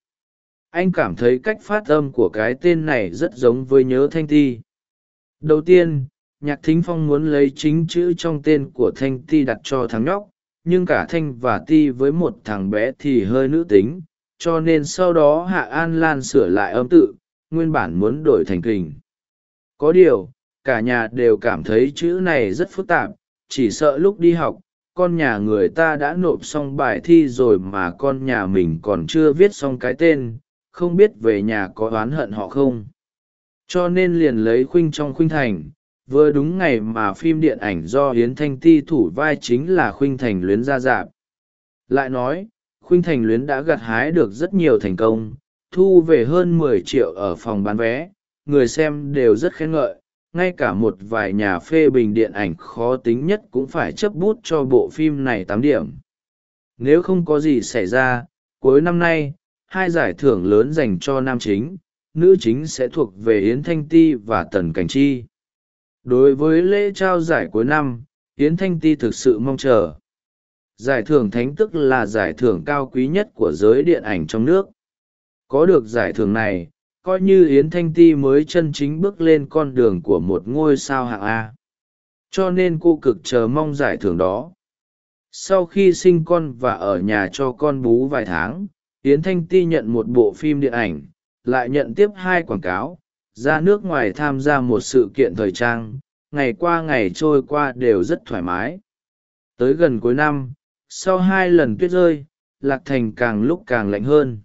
Anh cảm thấy cách phát âm của cái tên này rất giống với nhớ thanh ti. Đầu tiên, nhạc thính phong muốn lấy chính chữ trong tên của thanh ti đặt cho thằng nhóc, nhưng cả thanh và ti với một thằng bé thì hơi nữ tính cho nên sau đó hạ an lan sửa lại âm tự, nguyên bản muốn đổi thành kình. Có điều, cả nhà đều cảm thấy chữ này rất phức tạp, chỉ sợ lúc đi học, con nhà người ta đã nộp xong bài thi rồi mà con nhà mình còn chưa viết xong cái tên, không biết về nhà có oán hận họ không. Cho nên liền lấy khuynh trong khuynh thành, vừa đúng ngày mà phim điện ảnh do hiến thanh ti thủ vai chính là khuynh thành luyến ra dạp. Lại nói khuynh thành luyến đã gặt hái được rất nhiều thành công, thu về hơn mười triệu ở phòng bán vé. Người xem đều rất khen ngợi, ngay cả một vài nhà phê bình điện ảnh khó tính nhất cũng phải chấp bút cho bộ phim này tám điểm. Nếu không có gì xảy ra, cuối năm nay, hai giải thưởng lớn dành cho nam chính, nữ chính sẽ thuộc về yến thanh ti và tần cảnh chi. Đối với lễ trao giải cuối năm, yến thanh ti thực sự mong chờ giải thưởng thánh tức là giải thưởng cao quý nhất của giới điện ảnh trong nước. Có được giải thưởng này, coi như yến thanh ti mới chân chính bước lên con đường của một ngôi sao hạng a. Cho nên cô cực chờ mong giải thưởng đó. Sau khi sinh con và ở nhà cho con bú vài tháng, yến thanh ti nhận một bộ phim điện ảnh, lại nhận tiếp hai quảng cáo, ra nước ngoài tham gia một sự kiện thời trang, ngày qua ngày trôi qua đều rất thoải mái. Tới gần cuối năm sau hai lần tuyết rơi lạc thành càng lúc càng lạnh hơn.